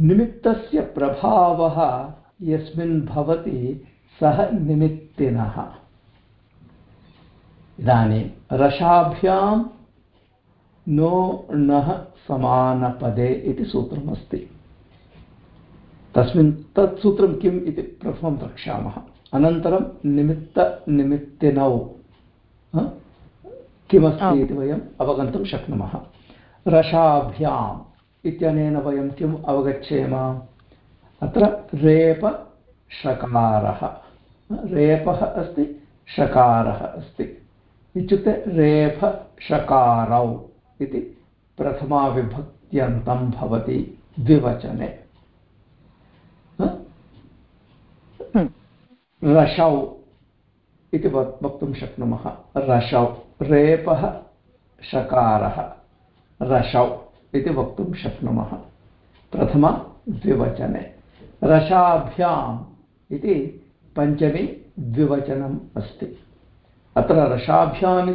निमित्तस्य प्रभावः यस्मिन् भवति, सः निमित्तिनः। इदानीं रसाभ्यां नो णः समानपदे इति सूत्रमस्ति। तस्मिन् तत् सूत्रं किम् इति प्रथमं द्रक्ष्यामः अनन्तरं निमित्तनिमित्तिनौ किमस्ति इति वयम् अवगन्तुं शक्नुमः। रसाभ्याम् इत्यनेन वयं किम् अवगच्छेम? अत्र रेपषकारः रेपः अस्ति षकारः अस्ति। इत्युक्ते रेफषकारौ इति प्रथमाविभक्त्यन्तं भवति द्विवचने। रसौ इति वक्तुं शक्नुमः। रसौ रेपः षकारः रसौ इति वक्तुं शक्नुमः। प्रथमा द्विवचने। रसाभ्याम् इति पञ्चमी द्विवचनम् अस्ति। अत्र रसाभ्याम्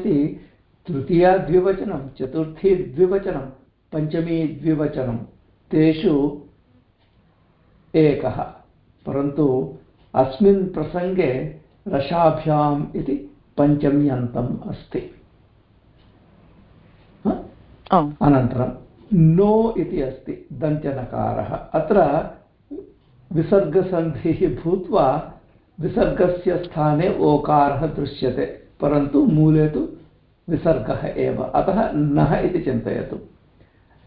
तृतीया द्विवचनं चतुर्थी द्विवचनं पञ्चमी द्विवचनं तेषु एकः। परन्तु अस्मिन् प्रसङ्गे रसाभ्याम् इति पञ्चम्यन्तम् अस्ति। अनन्तरं नो इति अस्ति दन्त्यनकारः अत्र विसर्गसन्धिः भूत्वा विसर्गस्य स्थाने ओकारः दृश्यते परन्तु मूले तु विसर्गः एव। अतः नः इति चिन्तयतु।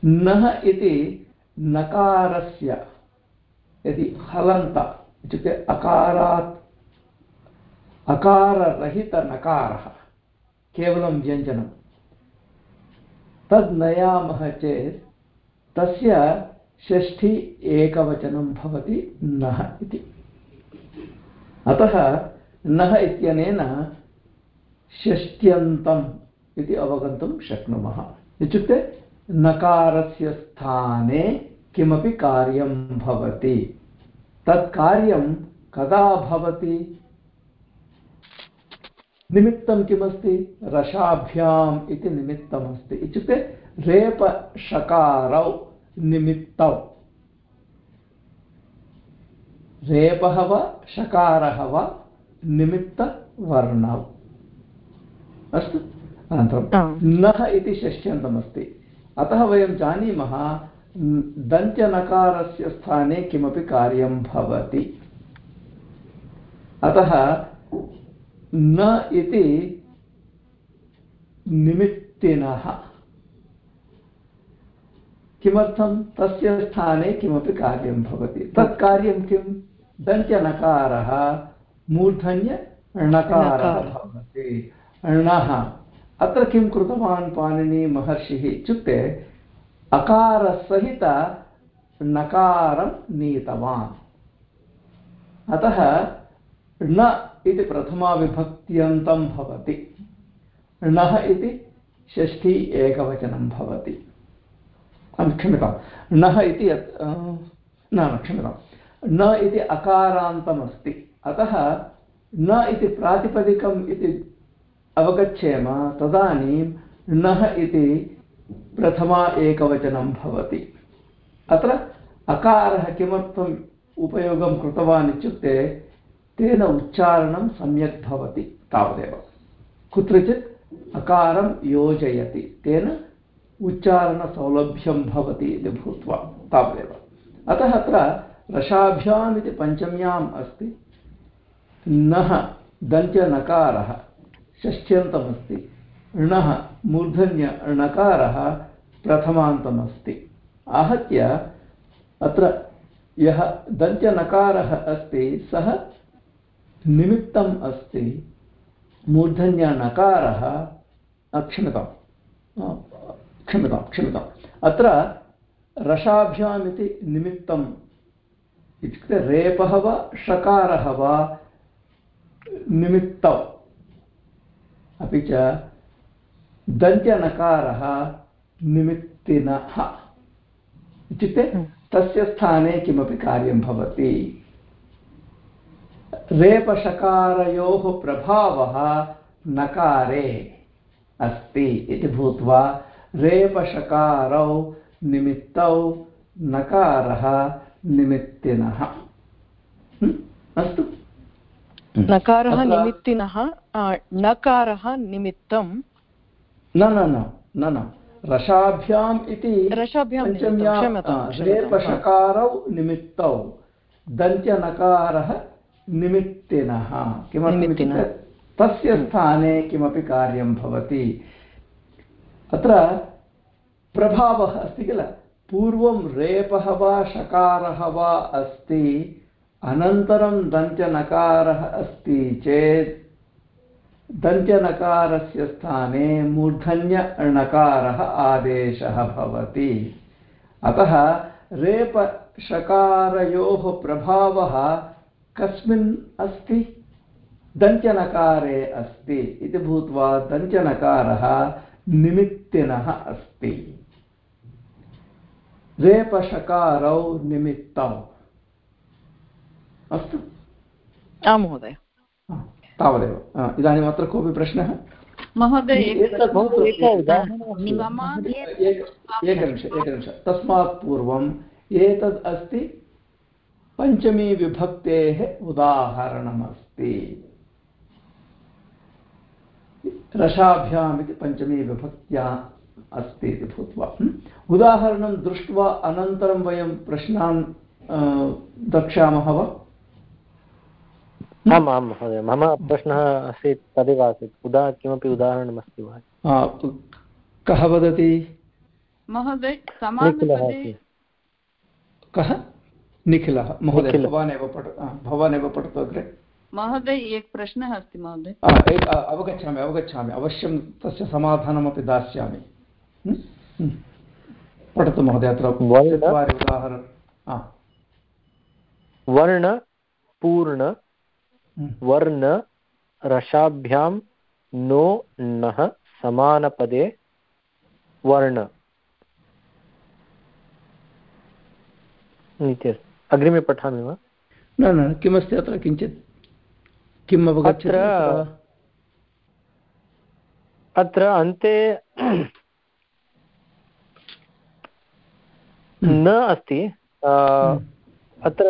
नः इति नकारस्य, यदि हलन्त इत्युक्ते अकारात्, अकाररहितनकारः, केवलं व्यञ्जनं, तद् नयामः चेत् तस्य षष्ठी एकवचनं भवति नः इति। अतः नः इत्यनेन षष्ट्यन्तम् इति अवगन्तुं शक्नुमः। इत्युक्ते नकारस्य स्थाने किमपि कार्यं भवति। तत् कार्यं कदा भवति? निमित्तं किमस्ति? रसाभ्याम् इति निमित्तमस्ति। इत्युक्ते रेपषकारौ निमित्तौ। रेपः वा षकारः वा निमित्तवर्णौ। अस्तु। अनन्तरं नः इति षष्ट्यन्तमस्ति। अतः वयं जानीमः दन्त्यनकारस्य स्थाने किमपि कार्यं भवति। अतः न इति निमित्तिनः। किमर्थं? तस्य स्थाने किमपि कार्यं भवति। तत् कार्यं किं? दन्त्यनकारः मूर्धन्यणकारः भवति। णः। अत्र किं कृतवान् पाणिनिमहर्षिः इत्युक्ते अकारसहित नकारं नीतवान्। अतः ण इति प्रथमाविभक्त्यन्तं भवति। णः इति षष्ठी एकवचनं भवति। क्षम्यतां। णः इति न न, क्षम्यतां। न इति अकारान्तमस्ति। अतः न इति प्रातिपदिकम् इति अवगच्छेम, तदानीं णः इति प्रथमा एकवचनं भवति। अत्र अकारः किमर्थम् उपयोगं कृतवान् इत्युक्ते तेन उच्चारणं सम्यक् भवति तावदेव। कुत्रचित् अकारं योजयति, तेन उच्चारणसौलभ्यं भवति इति भूत्वा तावदेव। अतः अत्र रसाभ्याम् इति पञ्चम्याम् अस्ति। नः, दन्त्यनकारः। षष्ठ्यन्तमस्ति णः मूर्धन्यणकारः प्रथमान्तमस्ति। आहत्य अत्र यः दन्त्यनकारः अस्ति, सः निमित्तम् अस्ति। मूर्धन्यनकारः क्षम्यतां क्षम्यतां क्षम्यताम् अत्र रसाभ्याम् इति निमित्तम् इत्युक्ते रेपः वा, षकारः वा निमित्तौ अपि च दन्त्यनकारः निमित्तिनः इत्युक्ते तस्य स्थाने किमपि कार्यं भवति। रेपषकारयोः प्रभावः नकारे अस्ति इति भूत्वा रेपषकारौ निमित्तौ नकारः निमित्तिनः। अस्तु। नकारः निमित्तिनः नकारः निमित्तं न न न न न। रसाभ्याम् इति रेपषकारौ निमित्तौ दन्त्यनकारः निमित्तिनः। किमर्थमित्युक्ते तस्य स्थाने किमपि कार्यं भवति। अत्र प्रभावः अस्ति किल? पूर्वं रेपः वा षकारः वा अस्ति। अनन्तरं दन्त्यनकारः अस्ति चेत् दन्त्यनकारस्य स्थाने मूर्धन्यणकारः आदेशः भवति। अतः रेपषकारयोः प्रभावः कस्मिन् अस्ति? दन्त्यनकारे अस्ति इति भूत्वा दन्त्यनकारः निमित्तिनः अस्ति। रेपषकारौ निमित्तौ। अस्तु। आं महोदय। तावदेव। इदानीम् अत्र कोऽपि प्रश्नः? महोदय एकनिमिष एकनिमिष तस्मात् पूर्वम् एतद् अस्ति पञ्चमीविभक्तेः उदाहरणमस्ति। रसाभ्याम् इति पञ्चमीविभक्त्या अस्ति इति भूत्वा। उदाहरणं दृष्ट्वा अनन्तरं वयं प्रश्नान् द्रक्ष्यामः वा? आम् आं महोदय। मम प्रश्नः आसीत् तदेव आसीत् उदा किमपि उदाहरणमस्ति वा? कः वदति? महोदय कः? निखिलः। महोदय भवान् एव पठ भवान् एव पठतु अग्रे। महोदय एक प्रश्नः अस्ति महोदय। अवगच्छामि अवगच्छामि। अवश्यं तस्य समाधानमपि दास्यामि। पठतु महोदय अत्र उदाहरण वर्ण पूर्ण वर्ण रसाभ्यां नो नः समानपदे वर्ण। इति अस्ति। अग्रिमे पठामि वा? न न किमस्ति अत्र किञ्चित्? किम् अवगच्छति अत्र अन्ते न अस्ति। अत्र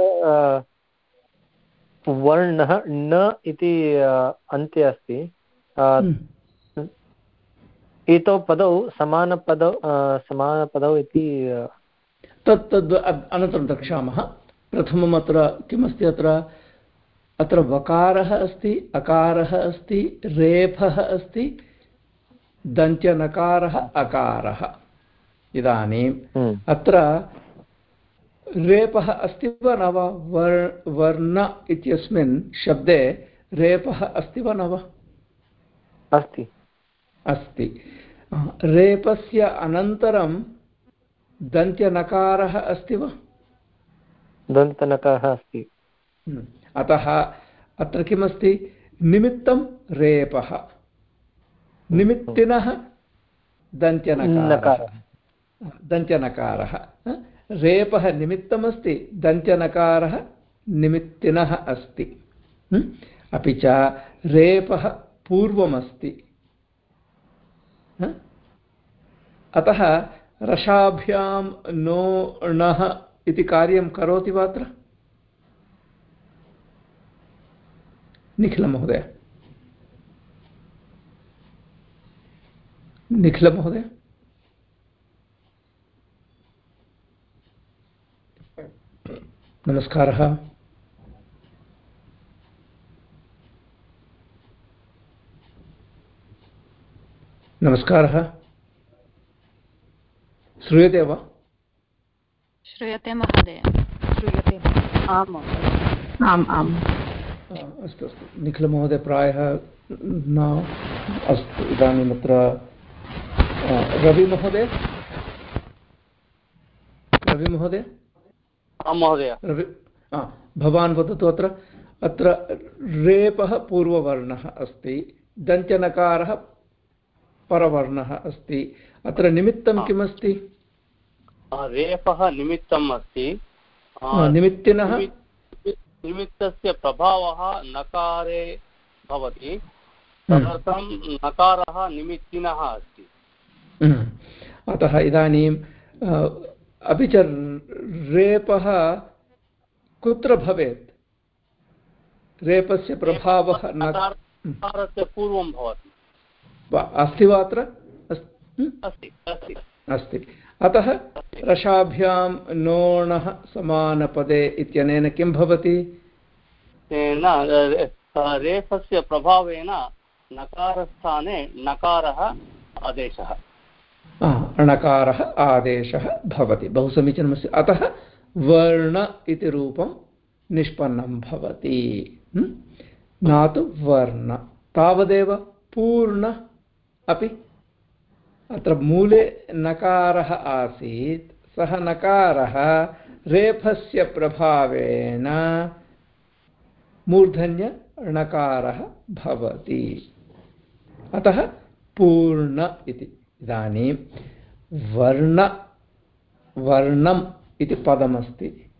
वर्णः न इति अन्ते अस्ति। एतौ पदौ समानपदौ समानपदौ इति तत् तद् अनन्तरं द्रक्ष्यामः। प्रथमम् अत्र किमस्ति अत्र? अत्र वकारः अस्ति अकारः अस्ति रेफः अस्ति दन्त्यनकारः अकारः। इदानीम् अत्र रेपः अस्ति वा न वा? वर् वर्ण इत्यस्मिन् शब्दे रेपः अस्ति वा न वा? अस्ति। अस्ति। रेपस्य अनन्तरं दन्त्यनकारः अस्ति वा? दन्तनकारः अस्ति। अतः अत्र किमस्ति? निमित्तं रेपः। निमित्तिनः दन्त्यनकारः। दन्त्यनकारः। रेपः निमित्तमस्ति दन्त्यनकारः निमित्तिनः अस्ति। अपि च रेपः पूर्वमस्ति। अतः रसाभ्यां नो णः इति कार्यं करोति वा अत्र निखिलमहोदय निखिलमहोदय नमस्कारः। नमस्कारः। श्रूयते वा? श्रूयते महोदय। श्रूयते। आम् आम् आम्। अस्तु अस्तु। निखिलमहोदय प्रायः न अस्तु इदानीम् अत्र रविमहोदय? रविमहोदय? महोदय। भवान् वदतु अत्र अत्र रेपः पूर्ववर्णः अस्ति दन्त्यनकारः परवर्णः अस्ति अत्र निमित्तं किमस्ति? रेपः निमित्तम् अस्ति। निमित्तिनः? निमित्तस्य प्रभावः नकारे भवति। तदर्थं नकारः निमित्तिनः अस्ति। अतः इदानीं अपि च रेपः कुत्र भवेत्? रेपस्य प्रभावः नकारस्य पूर्वं भवति। अस्ति वा अत्र? अस्ति अस्ति। अस्ति। अतः रसाभ्यां नोणः समानपदे इत्यनेन किं भवति? रेफस्य प्रभावेन नकारस्थाने नकारः आदेशः। णकारः आदेशः भवति बहु समीचीनमस्ति अतः वर्ण इति रूपं निष्पन्नं भवति न तु वर्ण तावदेव पूर्ण अपि अत्र मूले नकारः आसीत् सः नकारः रेफस्य प्रभावेन मूर्धन्यणकारः भवति अतः पूर्ण इति इदानीं वर्ण, वर्णम् इति पदमस्ति।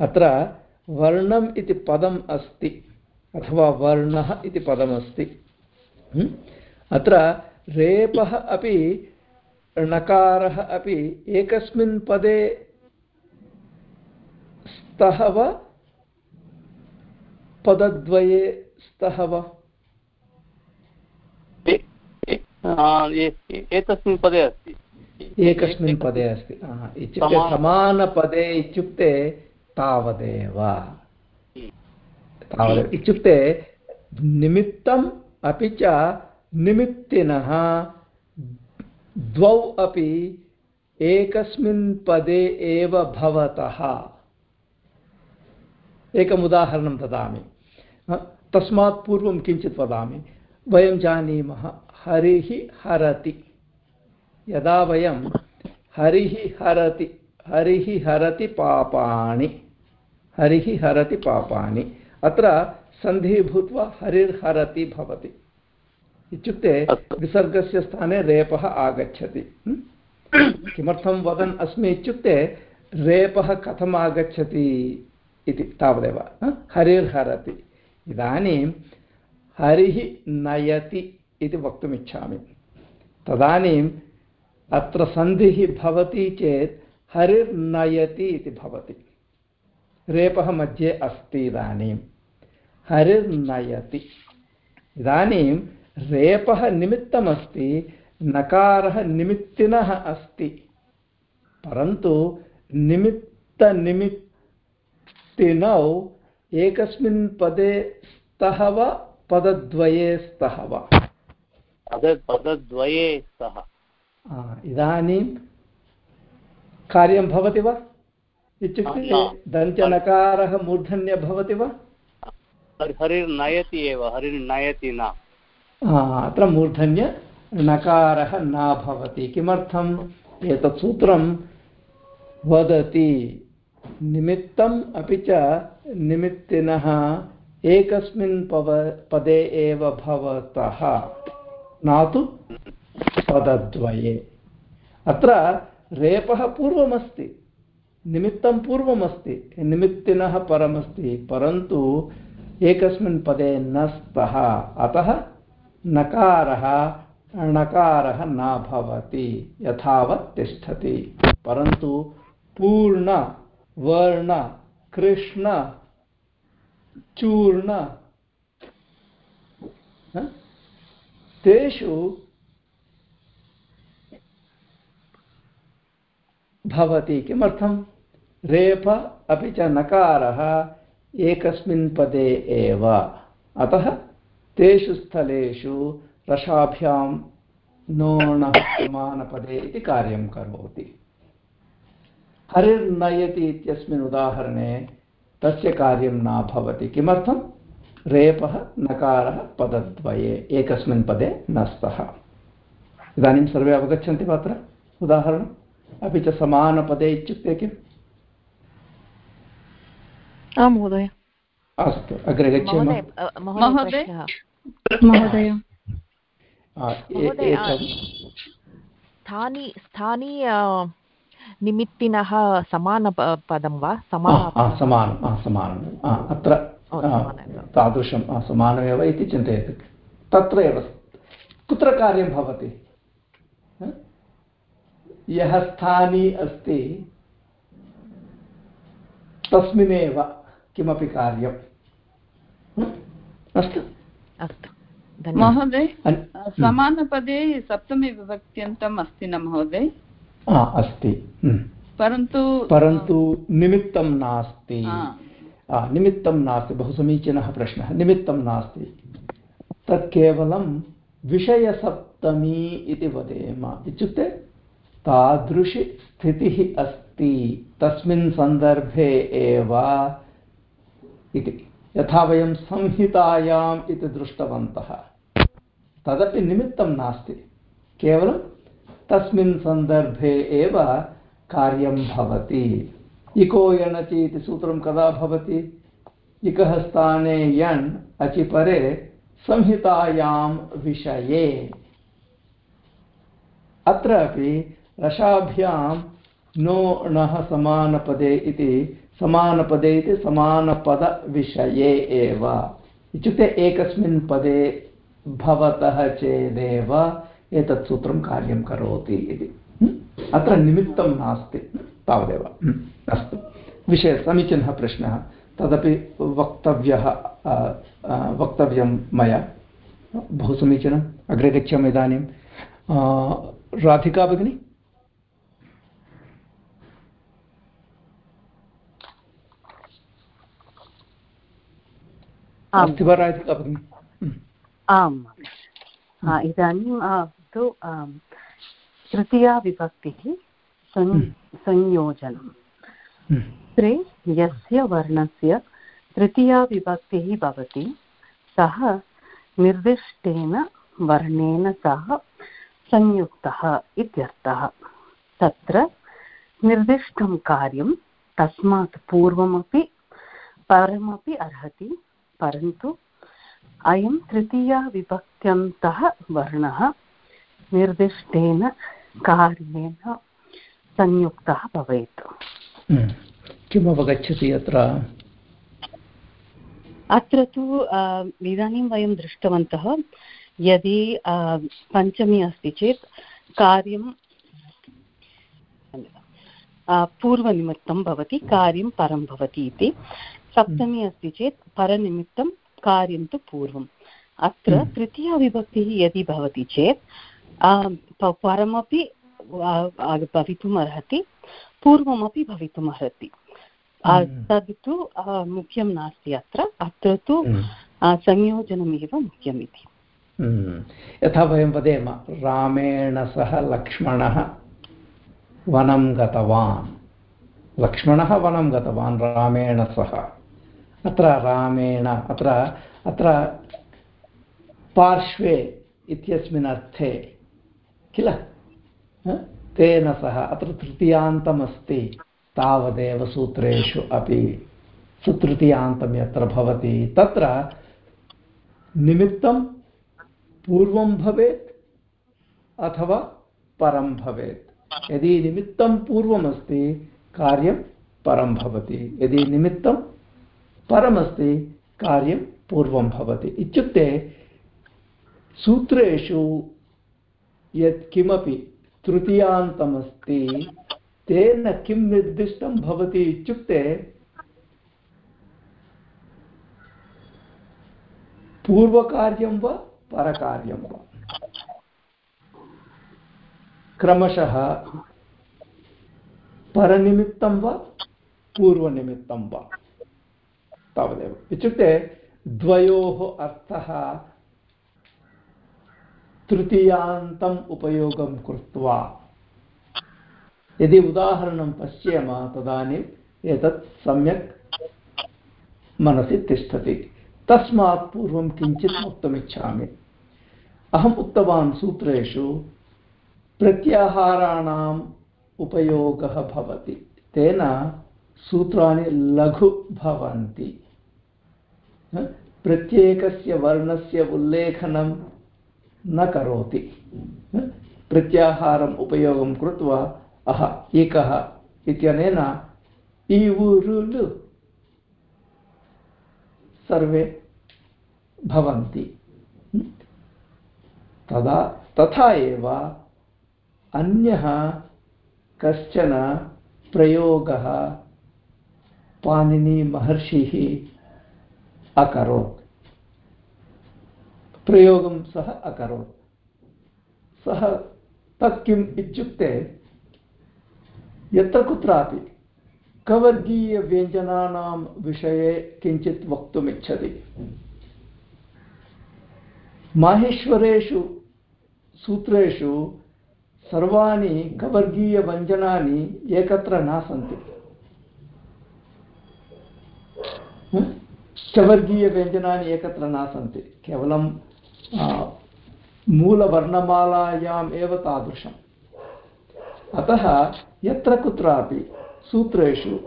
अत्र वर्णम् इति पदम् अस्ति, अथवा वर्णः इति पदमस्ति। अत्र रेपः अपि, णकारः अपि एकस्मिन् पदे स्तः वा? पदद्वये स्तः वा? एतस्मिन् पदे अस्ति। एकस्मिन् पदे अस्ति। इत्युक्ते समानपदे इत्युक्ते तावदेव। तावदेव इत्युक्ते निमित्तम् अपि च निमित्तिनः द्वौ अपि एकस्मिन् पदे एव भवतः। एकम् उदाहरणं ददामि। तस्मात् पूर्वं किञ्चित् वदामि। वयं जानीमः। हरिः हरति। यदा वयं हरिः हरति हरिः हरति पापानि हरिः हरति पापानि अत्र सन्धिः भूत्वा हरिर्हरति भवति। इत्युक्ते विसर्गस्य स्थाने रेपः आगच्छति। किमर्थं वदन् अस्मि इत्युक्ते रेपः कथम् आगच्छति इति तावदेव। हरिर्हरति इदानीं हरिः नयति। इति वक्तुमिच्छामि तदानीम् अत्र सन्धिः भवति चेत् हरिर्नयति इति भवति। रेपः मध्ये अस्ति इदानीं हरिर्नयति। इदानीं रेपः निमित्तमस्ति, नकारः निमित्तिनः अस्ति। परन्तु निमित्तनिमित्तिनौ एकस्मिन् पदे स्तः वा, पदद्वये स्तः वा? पदद्वये स्तः इदानीं कार्यं भवति वा? इत्युक्ते दन्तनकारः मूर्धन्य भवति वा? हरिर्नयति एव हरिर्नयति न। अत्र मूर्धन्य नकारः न भवति। किमर्थम्? एतत् सूत्रं वदति। निमित्तम् अपि च निमित्तिनः एकस्मिन् पव पदे एव भवतः। न तु पदद्वये अत्र रेपः पूर्वमस्ति, निमित्तं पूर्वमस्ति, निमित्तिनः परमस्ति, परन्तु एकस्मिन् पदे न स्तः अतः नकारः, णकारः न भवति, यथावत् तिष्ठति। परन्तु पूर्ण, वर्ण, कृष्ण, चूर्ण तेषु भवति किमर्थं? रेफ अपि च नकारः एकस्मिन् पदे एव। अतः तेषु स्थलेषु रसाभ्यां नोणः समानपदे इति कार्यं करोति। हरिर्नयति इत्यस्मिन् उदाहरणे तस्य कार्यं न भवति। किमर्थं रेपः नकारः पदद्वये एकस्मिन् पदे न स्तः इदानीं सर्वे अवगच्छन्ति वा अत्र उदाहरणम्। अपि च समानपदे इत्युक्ते किम्? आं महोदय। अस्तु अग्रे गच्छामः। महोदय स्थानी स्थानीय निमित्तिनः समान पदं वा? समान समानं। समानम् अत्र तादृशं समानमेव इति चिन्तयतु। तत्र एव कुत्र कार्यं भवति? यः स्थानी अस्ति तस्मिन्नेव किमपि कार्यम्। अस्तु। अस्तु। महोदय समानपदे सप्तमी विभक्त्यन्तम् अस्ति न महोदय? अस्ति। परन्तु परन्तु निमित्तं नास्ति। निमित्तं नास्ति बहु समीचीनः प्रश्नः, निमित्तं नास्ति। तत् केवलं विषयसप्तमी इति वदेम। इत्युक्ते तादृशी स्थितिः अस्ति, तस्मिन् सन्दर्भे एव इति। यथा वयं संहितायाम् इति दृष्टवन्तः। तदपि निमित्तं नास्ति। केवलं तस्मिन् सन्दर्भे एव कार्यं भवति। इको यणचि इति सूत्रं कदा भवति? इकः स्थाने यण् अचि परे संहितायां विषये। अत्रापि रसाभ्यां नो णः समानपदे इति समानपदे इति समानपदविषये एव। इत्युक्ते एकस्मिन् पदे भवतः चेदेव एतत् सूत्रं कार्यं करोति इति। अत्र निमित्तं नास्ति। तावदेव। अस्तु। विषयः समीचीनः प्रश्नः। तदपि वक्तव्यः वक्तव्यं मया। बहु समीचीनम्। अग्रे गच्छामः इदानीं। राधिका भगिनी? अस्ति वा राधिका भगिनी? आम्। इदानीं तु तृतीया विभक्तिः संयोजनम्। अग्रे यस्य वर्णस्य तृतीया विभक्तिः भवति। सः निर्दिष्टेन वर्णेन सह संयुक्तः इत्यर्थः। तत्र निर्दिष्टं कार्यं तस्मात् पूर्वमपि परमपि अर्हति, परन्तु अयं तृतीया विभक्त्यन्तः वर्णः निर्दिष्टेन कार्येण संयुक्तः भवेत्। हम्म। किम् अवगच्छति अत्र? अत्र तु इदानीं वयं दृष्टवन्तः यदि पञ्चमी अस्ति चेत् कार्यं पूर्वनिमित्तं भवति कार्यं परं भवति इति। सप्तमी अस्ति चेत् परनिमित्तं कार्यं तु पूर्वम्। अत्र हम्म। तृतीयाविभक्तिः यदि भवति चेत् परमपि भवितुम् अर्हति पूर्वमपि भवितुम् अर्हति हम्म। तद् तु मुख्यं नास्ति अत्र अत्र तु हम्म। संयोजनमेव मुख्यम् इति यथा वयं वदेम रामेण सह लक्ष्मणः वनं गतवान् लक्ष्मणः वनं गतवान् रामेण सह अत्र रामेण अत्र अत्र पार्श्वे इत्यस्मिन् अर्थे किल तेन सह अत्र तृतीयान्तमस्ति तावदेव सूत्रेषु अपि सुतृतीयान्तं यत्र भवति। तत्र निमित्तं पूर्वं भवेत् अथवा परं भवेत्। यदि निमित्तं पूर्वमस्ति, कार्यं परं भवति। यदि निमित्तं परमस्ति, कार्यं पूर्वं भवति। इत्युक्ते सूत्रेषु यत् तृतीयान्तमस्ति तेन किं निर्दिष्टं भवति इत्युक्ते, पूर्वकार्यं वा परकार्यं वा? क्रमशः परनिमित्तं वा पूर्वनिमित्तं वा? तावदेव। इत्युक्ते द्वयोः अर्थः तृतीयान्तम् उपयोगं कृत्वा। यदि उदाहरणं पश्येम, तदानीम् एतत् सम्यक् मनसि तिष्ठति। तस्मात् पूर्वं किञ्चित् वक्तुमिच्छामि। अहम् उक्तवान् सूत्रेषु, प्रत्याहाराणाम् उपयोगः भवति। तेन सूत्राणि लघु भवन्ति। प्रत्येकस्य वर्णस्य उल्लेखनं न करोति। प्रत्याहारम् उपयोगं कृत्वा, अह, एकः इत्यनेन इवुरुलु सर्वे भवन्ति। तदा, तथा एव अन्यः कश्चन प्रयोगः पाणिनिमहर्षिः अकरोत्। प्रयोगं सः अकरोत् सः तत् किम् इत्युक्ते यत्र कुत्रापि कवर्गीयव्यञ्जनानां विषये किञ्चित् वक्तुमिच्छति माहेश्वरेषु सूत्रेषु सर्वाणि कवर्गीयव्यञ्जनानि एकत्र न सन्ति चवर्गीयव्यञ्जनानि एकत्र न सन्ति केवलं मूलवर्णमालायाम् एव तादृशम् अतः यत्र कुत्रापि सूत्रेषु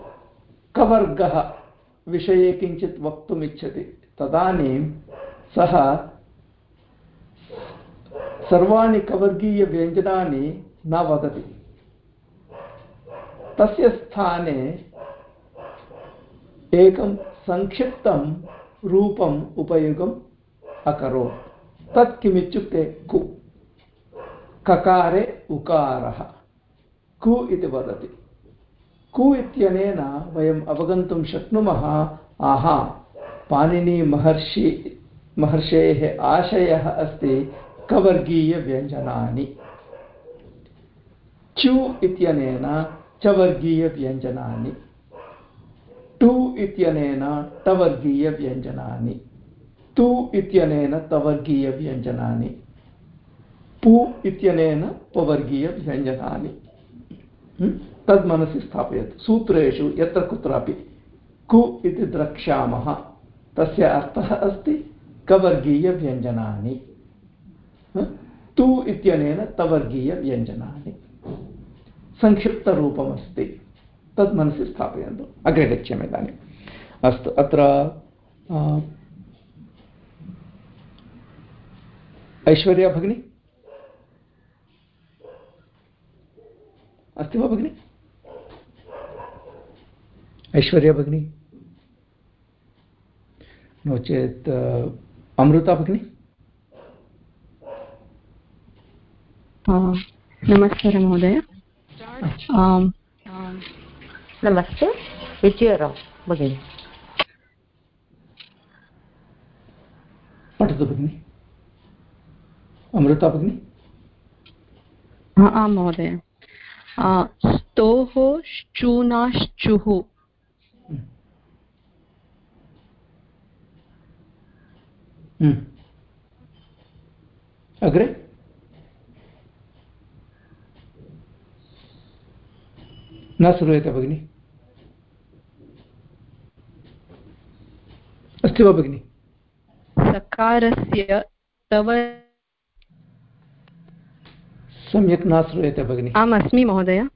कवर्गः विषये किञ्चित् वक्तुमिच्छति तदानीं सः सर्वाणि कवर्गीयव्यञ्जनानि न वदति तस्य स्थाने एकं संक्षिप्तं रूपम् उपयोगम् अकरोत् तत् किमित्युक्ते कु। ककारे उकारः। कु इति वदति। कु इत्यनेन वयम् अवगन्तुं शक्नुमः, आहा पाणिनिमहर्षि महर्षेः आशयः अस्ति, कवर्गीयव्यञ्जनानि। चु इत्यनेन चवर्गीयव्यञ्जनानि। टु इत्यनेन टवर्गीयव्यञ्जनानि। तु इत्यनेन तवर्गीयव्यञ्जनानि। पु इत्यनेन पवर्गीयव्यञ्जनानि तद् मनसि स्थापयतु। सूत्रेषु यत्र कुत्रापि कु इति द्रक्ष्यामः, तस्य अर्थः अस्ति कवर्गीयव्यञ्जनानि। तु इत्यनेन तवर्गीयव्यञ्जनानि। संक्षिप्तरूपमस्ति। तत् मनसि स्थापयन्तु। अग्रे गच्छामि इदानीम् अस्तु, अत्र ऐश्वर्या भगिनी? अस्ति वा भगिनि? ऐश्वर्या भगिनी? नो चेत् अमृता भगिनी? नमस्कारः महोदय। नमस्ते। विजयराव भगिनि। पठतु भगिनि। अमृता भगिनि आं महोदय स्तोः श्चूनाश्चुः अग्रे? न श्रूयते भगिनि। अस्ति वा भगिनि? सकारस्य तव सम्यक् न श्रूयते भगिनि। आम् अस्मि महोदय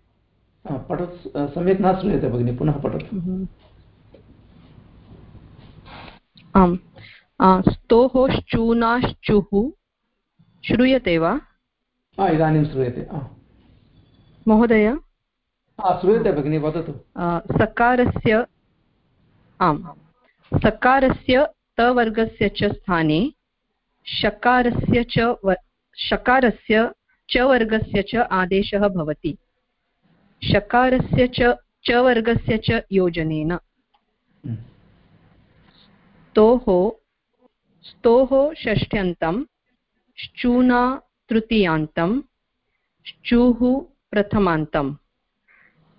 पठतु सम्यक् न श्रूयते भगिनि पुनः पठतु। आम्। स्तोः श्चूनाश्चुः श्रूयते वा? इदानीं श्रूयते महोदय। श्रूयते भगिनि वदतु। सकारस्य आम्। सकारस्य तवर्गस्य च स्थाने शकारस्य च शकारस्य च वर्गस्य च आदेशः भवति। शकारस्य च च वर्गस्य च योजनेन। हम्म। स्तोः स्तोः षष्ठ्यन्तं श्चूना तृतीयान्तं श्चुः प्रथमान्तम्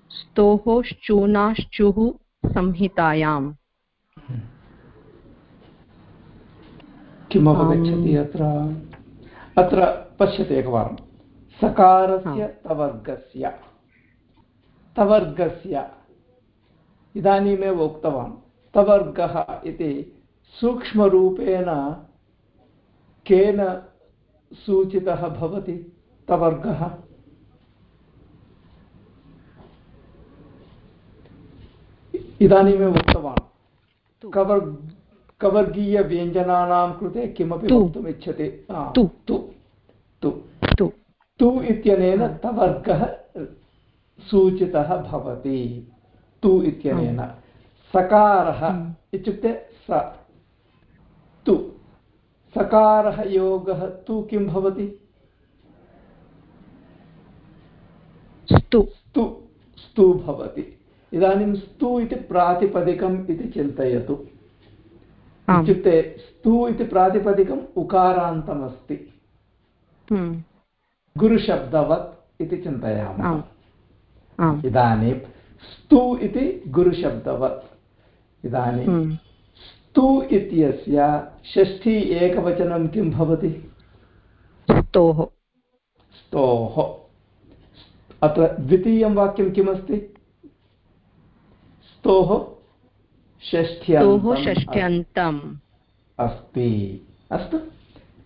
स्तोः श्चूनाश्चुः संहितायाम्। किम् अवगच्छति अत्र? अत्र पश्यतु एकवारं सकारस्य तवर्गस्य। तवर्गस्य। इदानीमेव उक्तवान् तवर्गः इति सूक्ष्मरूपेण केन सूचितः भवति तवर्गः? इदानीमेव उक्तवान् कवर् कवर्गीयव्यञ्जनानां कृते किमपि वक्तुम् इच्छति। तु। तु। तु इत्यनेन तवर्गः सूचितः भवति। तु इत्यनेन। सकारः इत्युक्ते स। तु। सकारः योगः तु किं भवति? स्तु। स्तु। स्तु भवति। इदानीं स्तु इति प्रातिपदिकम् इति चिन्तयतु। इत्युक्ते स्तु इति प्रातिपदिकम् उकारान्तमस्ति। हम्म। गुरुशब्दवत् इति चिन्तयामः। इदानीं स्तु इति गुरुशब्दवत्। इदानीं हम्म। स्तु इत्यस्य षष्ठी एकवचनं किं भवति? स्तोः। स्तोः। अत्र द्वितीयं वाक्यं किमस्ति? स्तोः षष्ठ्यन्तम् अस्ति। अस्तु।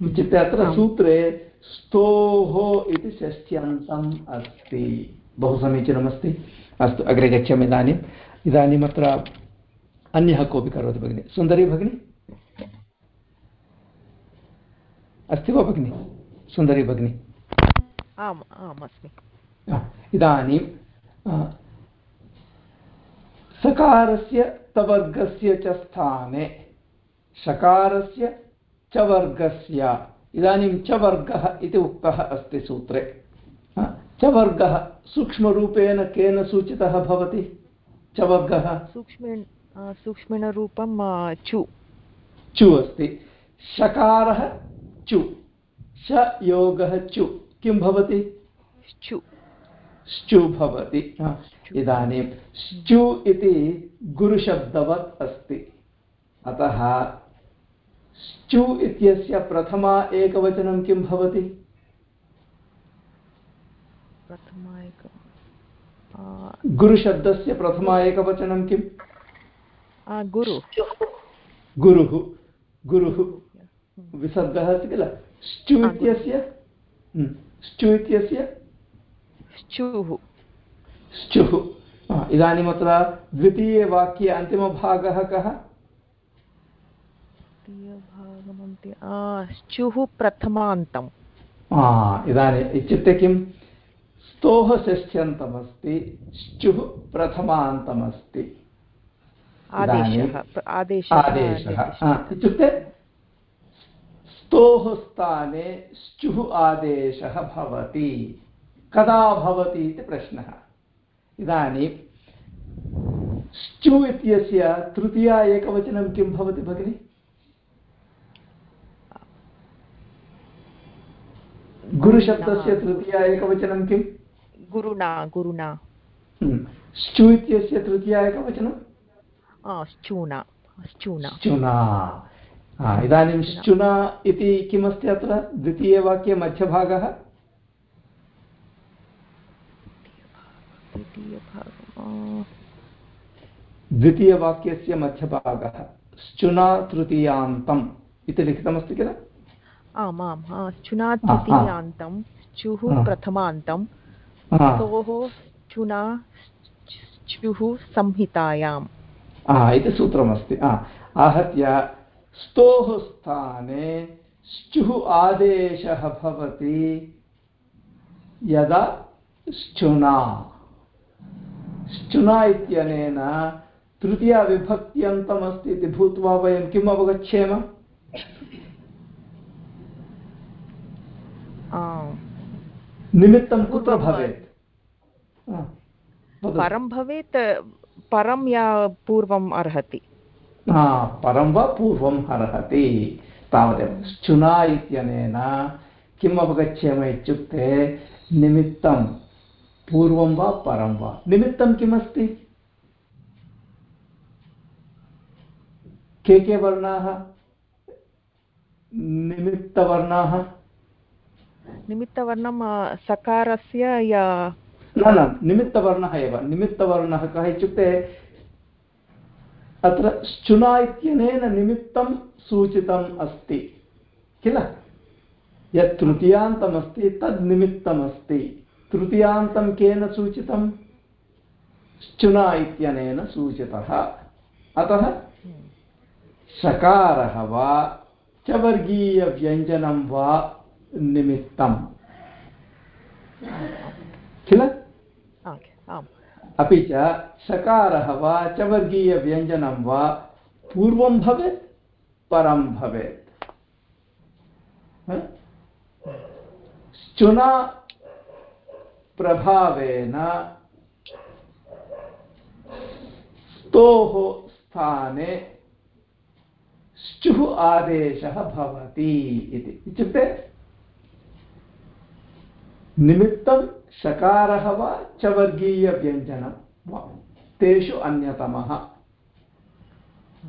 इत्युक्ते अत्र सूत्रे स्तोः इति षष्ठ्यन्तम् अस्ति। बहु समीचीनमस्ति अस्तु अग्रे गच्छामि इदानीम् इदानीम् अत्र अन्यः कोऽपि करोति भगिनि। सुन्दरी भगिनी? अस्ति वा भगिनि? सुन्दरी भगिनी? आम् आम् अस्मि। इदानीं सकारस्य तवर्गस्य च स्थाने शकारस्य च वर्गस्य इदानीं च वर्गः इति उक्तः अस्ति सूत्रे। च वर्गः सूक्ष्मरूपेण केन सूचितः भवति? च वर्गः सूक्ष्मेण सूक्ष्मरूपं चु। चु अस्ति। शकारः चु। श योगः चु। किं भवति? चु श्चु भवति। इदानीं श्चु इति गुरुशब्दवत् अस्ति। अतः श्चु इत्यस्य प्रथमा एकवचनं किं भवति? गुरुशब्दस्य प्रथमा एकवचनं किम्? गुरु। गुरुः। गुरुः। विसर्गः अस्ति किल? श्चु इत्यस्य? श्चु इत्यस्य? श्चुः श्चुः इदानीम् अत्र द्वितीयवाक्ये अन्तिमभागः कः? श्चुः प्रथमान्तम् इदानीम् इत्युक्ते किं? स्तोः षष्ठ्यन्तमस्ति श्चुः प्रथमान्तमस्ति। आदेशः इत्युक्ते स्तोः स्थाने श्चुः आदेशः भवति। कदा भवति इति प्रश्नः। इदानीं श्चु इत्यस्य तृतीया एकवचनं किं भवति भगिनि? गुरुशब्दस्य तृतीया एकवचनं किं गुरुणा गुरुणा श्चु इत्यस्य तृतीया एकवचनं? श्चूना श्चुना इदानीं श्चुना इति किमस्ति अत्र? द्वितीयवाक्ये मध्यभागः? द्वितीयवाक्यस्य मध्यभागः। श्चुना तृतीयान्तम् इति लिखितमस्ति किल? आम् आम् चुना तृतीयान्तं चुः प्रथमान्तं स्तोः चुना चुः संहितायाम्। इति सूत्रमस्ति। आहत्य स्तोः स्थाने श्चुः आदेशः भवति यदा श्चुना श्चुना इत्यनेन तृतीयाविभक्त्यन्तमस्ति इति भूत्वा वयं किम् अवगच्छेम? निमित्तं कुत्र भवेत्? परं भवेत् परं या पूर्वम् अर्हति? परं वा पूर्वम् अर्हति? तावदेव चुना इत्यनेन किम् अवगच्छेम इत्युक्ते निमित्तं पूर्वं वा परं वा? निमित्तं किमस्ति? के के वर्णाः? निमित्तवर्णाः? निमित्तवर्णं सकारस्य, या, न न, निमित्तवर्णः एव। निमित्तवर्णः कः इत्युक्ते, अत्र चुना इत्यनेन निमित्तं सूचितम् अस्ति, किल? यत् तृतीयान्तमस्ति, तद् निमित्तमस्ति। तृतीयान्तं केन सूचितं चुना इत्यनेन सूचितः। अतः, सकारः वा, च वर्गीयव्यञ्जनं वा निमित्तम्। किल? अपि च सकारः वा च वर्गीयव्यञ्जनं वा पूर्वं भवेत् परं भवेत्। चुना प्रभावेन स्तोः स्थाने श्चुः आदेशः भवति इति। इत्युक्ते निमित्तं शकारः वा च वर्गीयव्यञ्जनं वा। तेषु अन्यतमः।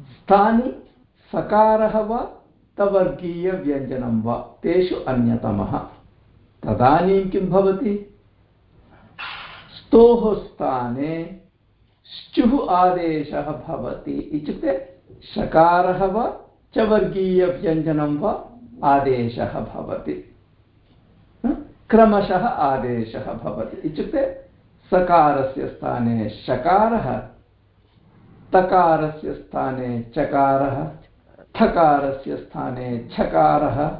स्थानि सकारः वा तवर्गीयव्यञ्जनं वा। तेषु अन्यतमः। तदानीं किं भवति? स्तोः स्थाने श्चुः आदेशः भवति। इत्युक्ते शकारः वा च वर्गीयव्यञ्जनं वा आदेशः भवति। क्रमशः आदेशः भवति। इत्युक्ते सकारस्य स्थाने शकारः, तकारस्य स्थाने चकारः ठकारस्य स्थाने छकारः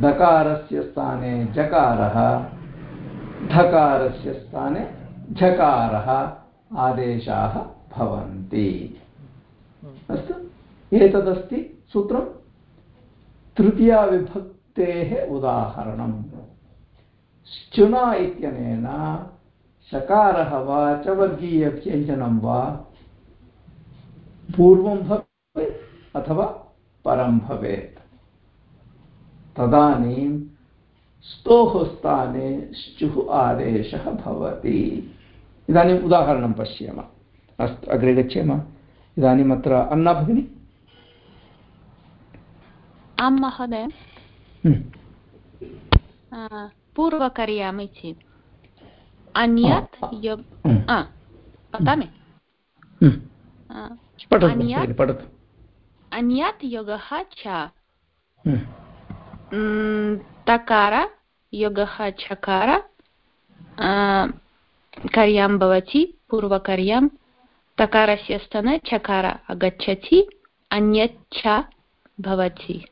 दकारस्य स्थाने जकारः, ढकारस्य स्थाने झकारः आदेशाः भवन्ति। अस्तु? एतदस्ति सूत्रं। तृतीयाविभक्तेः उदाहरणम्। श्चुना इत्यनेन शकारः वा च वर्गीयव्यञ्जनं वा पूर्वं भवेत् अथवा परं भवेत्। तदानीं स्तोः स्थाने श्चुः आदेशः भवति। इदानीम् उदाहरणं पश्येम। अस्तु, अग्रे गच्छेम। इदानीम् अत्र अन्ना भगिनी? आं महोदय। पूर्वकरयामि चेत् अन्यत् पठामि अन्यत् योगः च तकार योगः चकार कर्यां भवति पूर्वकर्यां तकारस्य स्थाने चकार आगच्छति अन्यत् च भवति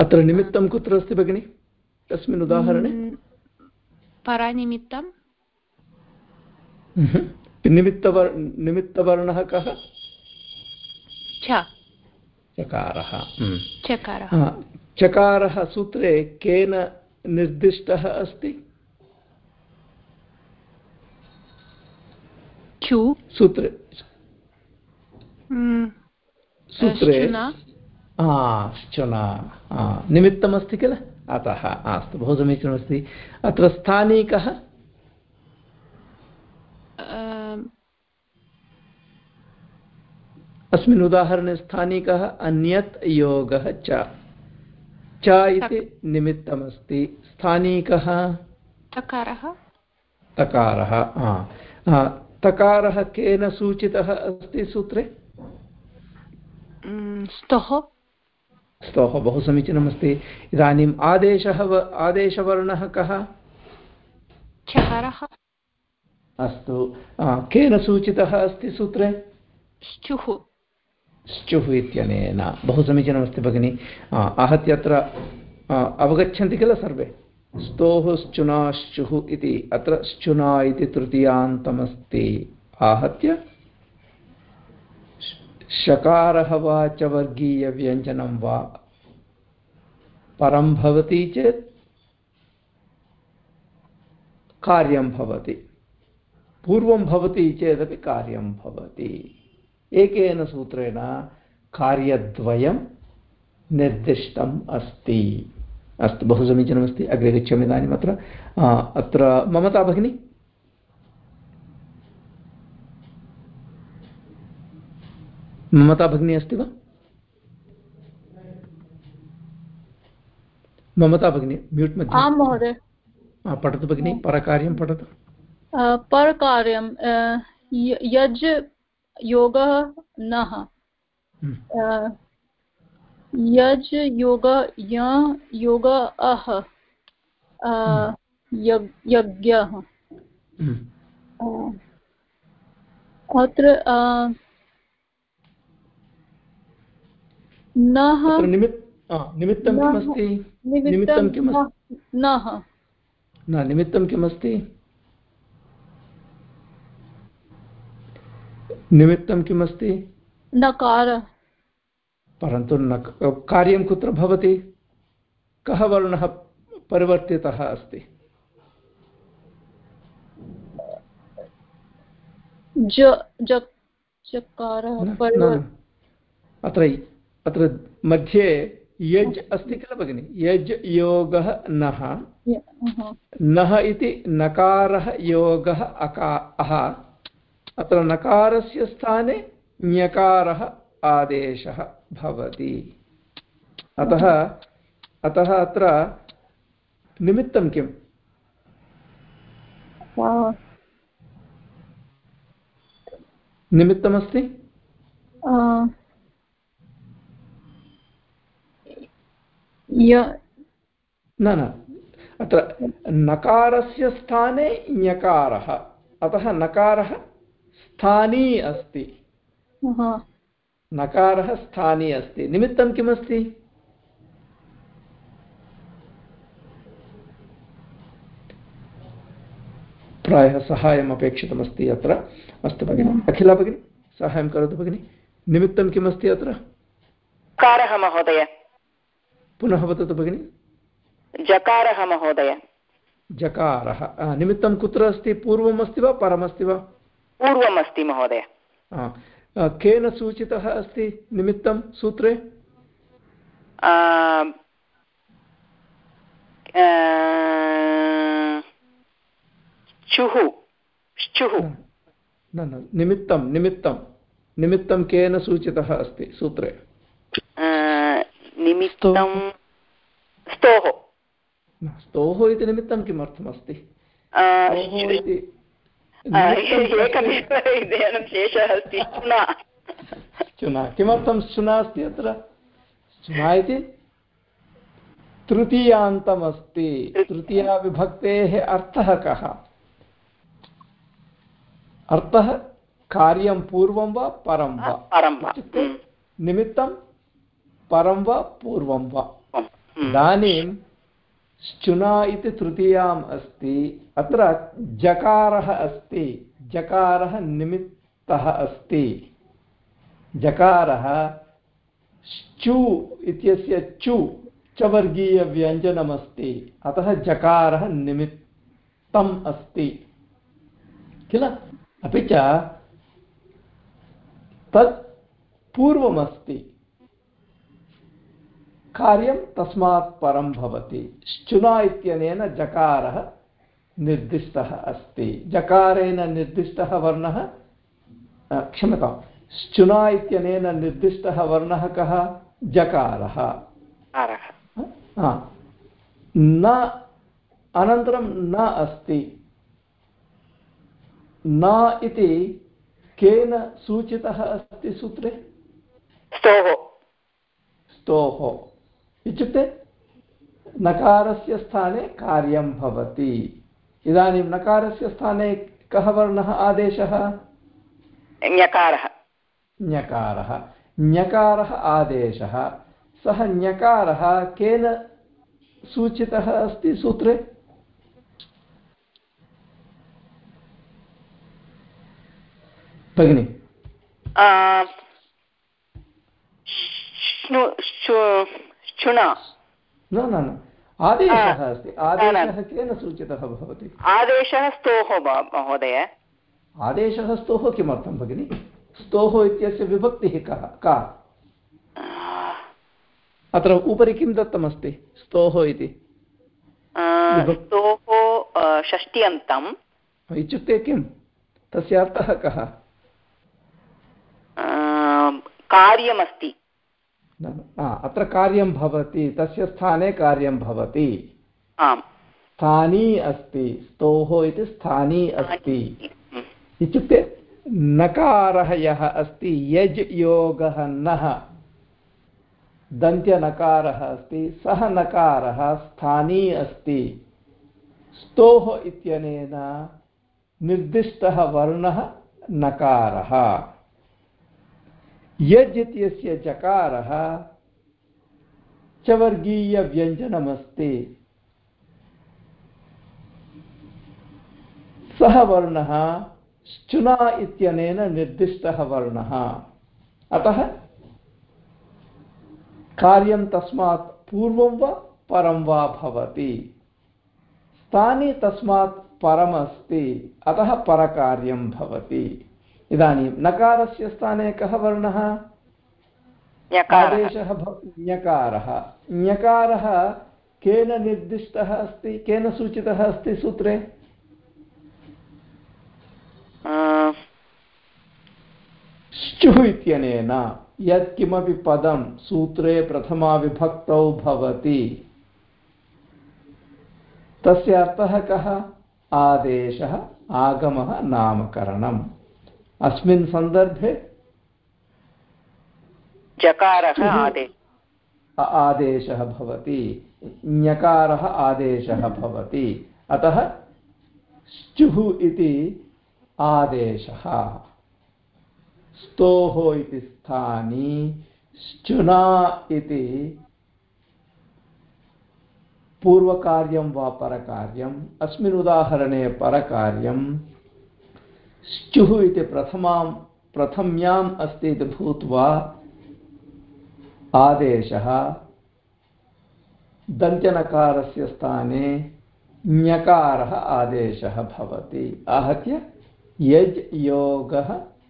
अत्र निमित्तं कुत्र अस्ति भगिनि? कस्मिन् उदाहरणे? परानिमित्तं निमित्तवर् निमित्तवर्णः कः? चकारः चकारः। चकारः सूत्रे केन निर्दिष्टः अस्ति? सूत्रे। सूत्रे श्चुना निमित्तमस्ति किल? अतः अस्तु बहु समीचीनमस्ति अत्र स्थानीकः? अस्मिन् उदाहरणे स्थानिकः अन्यत् योगः च। च इति निमित्तमस्ति। स्थानिकः? तकारः। तकारः तकारः केन सूचितः अस्ति सूत्रे? स्तोः। स्तोः बहु समीचीनमस्ति इदानीम् आदेशः आदेशवर्णः कः? चकारः अस्तु। केन सूचितः अस्ति सूत्रे? श्चुः श्चुः इत्यनेन। बहु समीचीनमस्ति भगिनि आहत्य अत्र अवगच्छन्ति किल सर्वे? स्तोः श्चुनाश्चुः इति। अत्र श्चुना इति तृतीयान्तमस्ति। आहत्य शकारः वा। च वर्गीयव्यञ्जनं वा परं भवति चेत् कार्यं भवति। पूर्वं भवति चेदपि कार्यं भवति। एकेन सूत्रेण कार्यद्वयं निर्दिष्टम् अस्ति। अस्तु, बहु समीचीनमस्ति। अग्रे गच्छामि इदानीम् अत्र अत्र ममता भगिनी। ममता भगिनी अस्ति वा? ममता भगिनी म्यूट् मध्ये। आं महोदय। पठतु भगिनि परकार्यं पठतु। परकार्यं यज् योगः नः। हम्म। यज् योग य योग अह हम्म। यज्ञः। हम्म। अत्र नः निमित्तं किमस्ति? निमित्तं किमस्ति नः न निमित्तं किमस्ति? निमित्तं किमस्ति? नकार। परन्तु न कार्यं कुत्र भवति? कः वर्णः परिवर्तितः अस्ति? अत्र अत्र मध्ये यज् अस्ति किल भगिनि? यज् योगः नः। नः इति नकारः योगः अका अह अत्र नकारस्य स्थाने ञकारः आदेशः भवति। अतः अतः अत्र निमित्तं किम्? निमित्तमस्ति? न न. अत्र नकारस्य स्थाने ञकारः. अतः नकारः स्थानी अस्ति. नकारः स्थानी अस्ति. निमित्तं किमस्ति? प्रायः सहायम् अपेक्षितमस्ति अत्र. अस्तु भगिनि. अखिला भगिनि साहाय्यं करोतु भगिनि. निमित्तं किमस्ति अत्र? कारः महोदय. पुनः वदतु भगिनि। जकारः महोदय। जकारः। निमित्तं कुत्र अस्ति? पूर्वम् अस्ति वा? परमस्ति वा? पूर्वम् अस्ति महोदय केन सूचितः अस्ति निमित्तं सूत्रे? चुः श्चुः न न निमित्तं निमित्तं। निमित्तं केन सूचितः अस्ति? सूत्रे। निमित्तं स्तोः। स्तोः। इति निमित्तं किमर्थमस्ति? शेषः अस्ति चुना। किमर्थं चुना अस्ति अत्र? चुना इति तृतीयान्तमस्ति। तृतीयाविभक्तेः अर्थः कः? अर्थः कार्यं पूर्वं वा परं वा? परं वा। निमित्तं परं वा पूर्वं वा? इदानीं श्चुना इति तृतीयाम् अस्ति अत्र जकारः अस्ति जकारः निमित्तः अस्ति। जकारः श्चु इत्यस्य चु च वर्गीयव्यञ्जनमस्ति अतः जकारः निमित्तम् अस्ति। किल? अपि च तत् पूर्वमस्ति। कार्यं तस्मात् परं भवति। श्चुना इत्यनेन जकारः निर्दिष्टः अस्ति। जकारेण निर्दिष्टः वर्णः क्षम्यतां। श्चुना इत्यनेन निर्दिष्टः वर्णः कः? जकारः। न अनन्तरं न अस्ति। न इति केन सूचितः अस्ति सूत्रे? स्तोः। स्तोः। इत्युक्ते नकारस्य स्थाने कार्यं भवति। इदानीं नकारस्य स्थाने कः वर्णः आदेशः? ञकारः। ञकारः। ञकारः आदेशः। सः ञकारः केन सूचितः अस्ति सूत्रे? भगिनि। न न न। आदेशः अस्ति। आदेशः केन सूचितः भवति? आदेशः स्तोः महोदय? आदेशः स्तोः किमर्थं भगिनि? स्तोः इत्यस्य विभक्तिः कः का? अत्र उपरि किं दत्तमस्ति? स्तोः इति। स्तोः षष्ट्यन्तम् इत्युक्ते किं? तस्य अर्थः कः? कार्यमस्ति। अत्र कार्यं भवति तस्य स्थाने कार्यं भवति। आम्। स्थानी अस्ति स्तोः इति स्थानी अस्ति। इत्युक्ते नकारः यः अस्ति यज् योगः नः। दन्त्यनकारः अस्ति सः नकारः स्थानी अस्ति। स्तोः इत्यनेन निर्दिष्टः वर्णः नकारः। यज् इत्यस्य जकारः चवर्गीयव्यञ्जनमस्ति सः वर्णः चुना इत्यनेन निर्दिष्टः वर्णः। अतः कार्यं तस्मात् पूर्वं वा परं वा भवति। स्थाने तस्मात् परमस्ति, अतः परकार्यं भवति। इदानीं नकारस्य स्थाने कः वर्णः? आदेशः ञकारः। ञकारः केन निर्दिष्टः अस्ति? केन सूचितः अस्ति सूत्रे? श्चुः इत्यनेन यत्किमपि पदं सूत्रे प्रथमाविभक्तौ भवति। तस्य अर्थः कः? आदेशः आगमः नामकरणम्। अस्मिन् सन्दर्भे? जकारः आदेशः भवति। ञकारः आदेशः भवति। अतः श्चुः इति आदेशः। स्तोः इति स्थानी श्चुना इति पूर्वकार्यं वा परकार्यम्? अस्मिन् उदाहरणे परकार्यं श्चुः इति प्रथमां प्रथम्याम् अस्ति इति भूत्वा आदेशः दन्त्यनकारस्य स्थाने ञकारः आदेशः भवति। आहत्य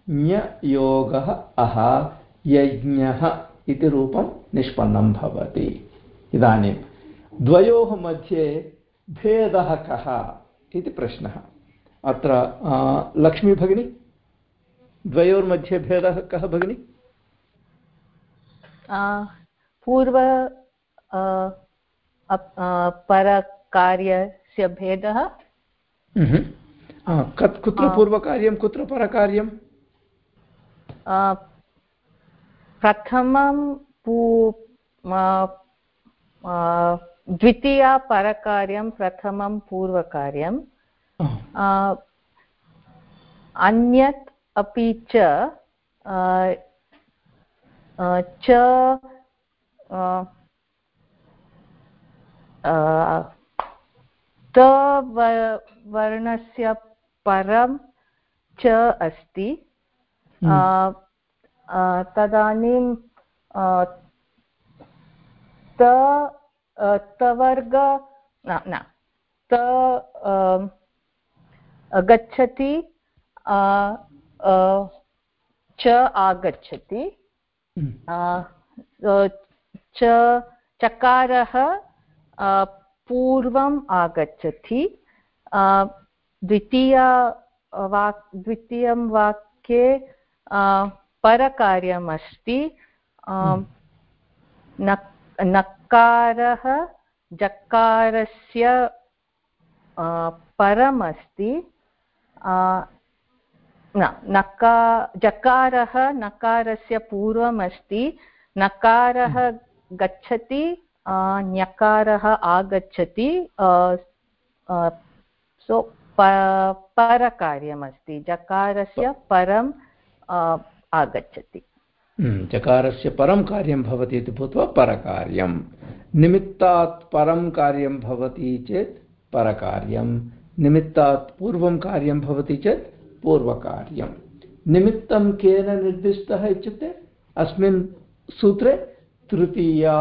ञयोगः, अह, यज्ञः इति रूपं निष्पन्नं भवति। इदानीं द्वयोः मध्ये भेदः कः इति प्रश्नः। अत्र लक्ष्मी भगिनी? द्वयोर्मध्ये भेदः कः भगिनि? पूर्व परकार्यस्य भेदः? कुत्र पूर्वकार्यं कुत्र परकार्यं? प्रथमं पू द्वितीया परकार्यं प्रथमं पूर्वकार्यं। अन्यत् अपि च च त वर्णस्य परं च अस्ति। तदानीं त तवर्ग न त गच्छति च आगच्छति हम्म। च चकारः पूर्वम् आगच्छति द्वितीया वाक् द्वितीयं वाक्ये परकार्यम् अस्ति हम्म। नकारः जकारस्य परमस्ति न नका जकारः नकारस्य पूर्वमस्ति नकारः गच्छति ञकारः आगच्छति सो परकार्यमस्ति जकारस्य परम् आगच्छति। हम्म, चकारस्य परं कार्यं भवति इति भूत्वा परकार्यं निमित्तात् परं कार्यं भवति चेत् परकार्यं निमित्तात् पूर्वं कार्यं भवति चेत् पूर्वकार्यं निमित्तं केन निर्दिष्टः इत्युक्ते अस्मिन् सूत्रे तृतीया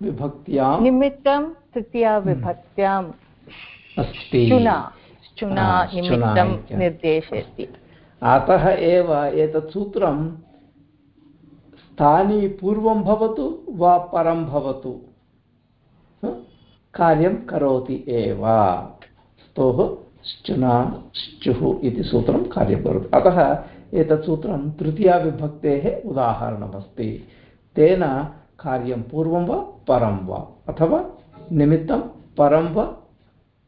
विभक्त्यां निमित्तं तृतीया विभक्त्याम् अस्ति। चुना निमित्तं निर्देशयति। अतः एव एतत् सूत्रं स्थानी पूर्वं भवतु वा परं भवतु? कार्यं करोति एव। स्तोः श्चुना श्चुः इति सूत्रं कार्यं करोति। अतः एतत् सूत्रं तृतीयाविभक्तेः उदाहरणमस्ति। तेन कार्यं पूर्वं वा परं वा? अथवा निमित्तं परं वा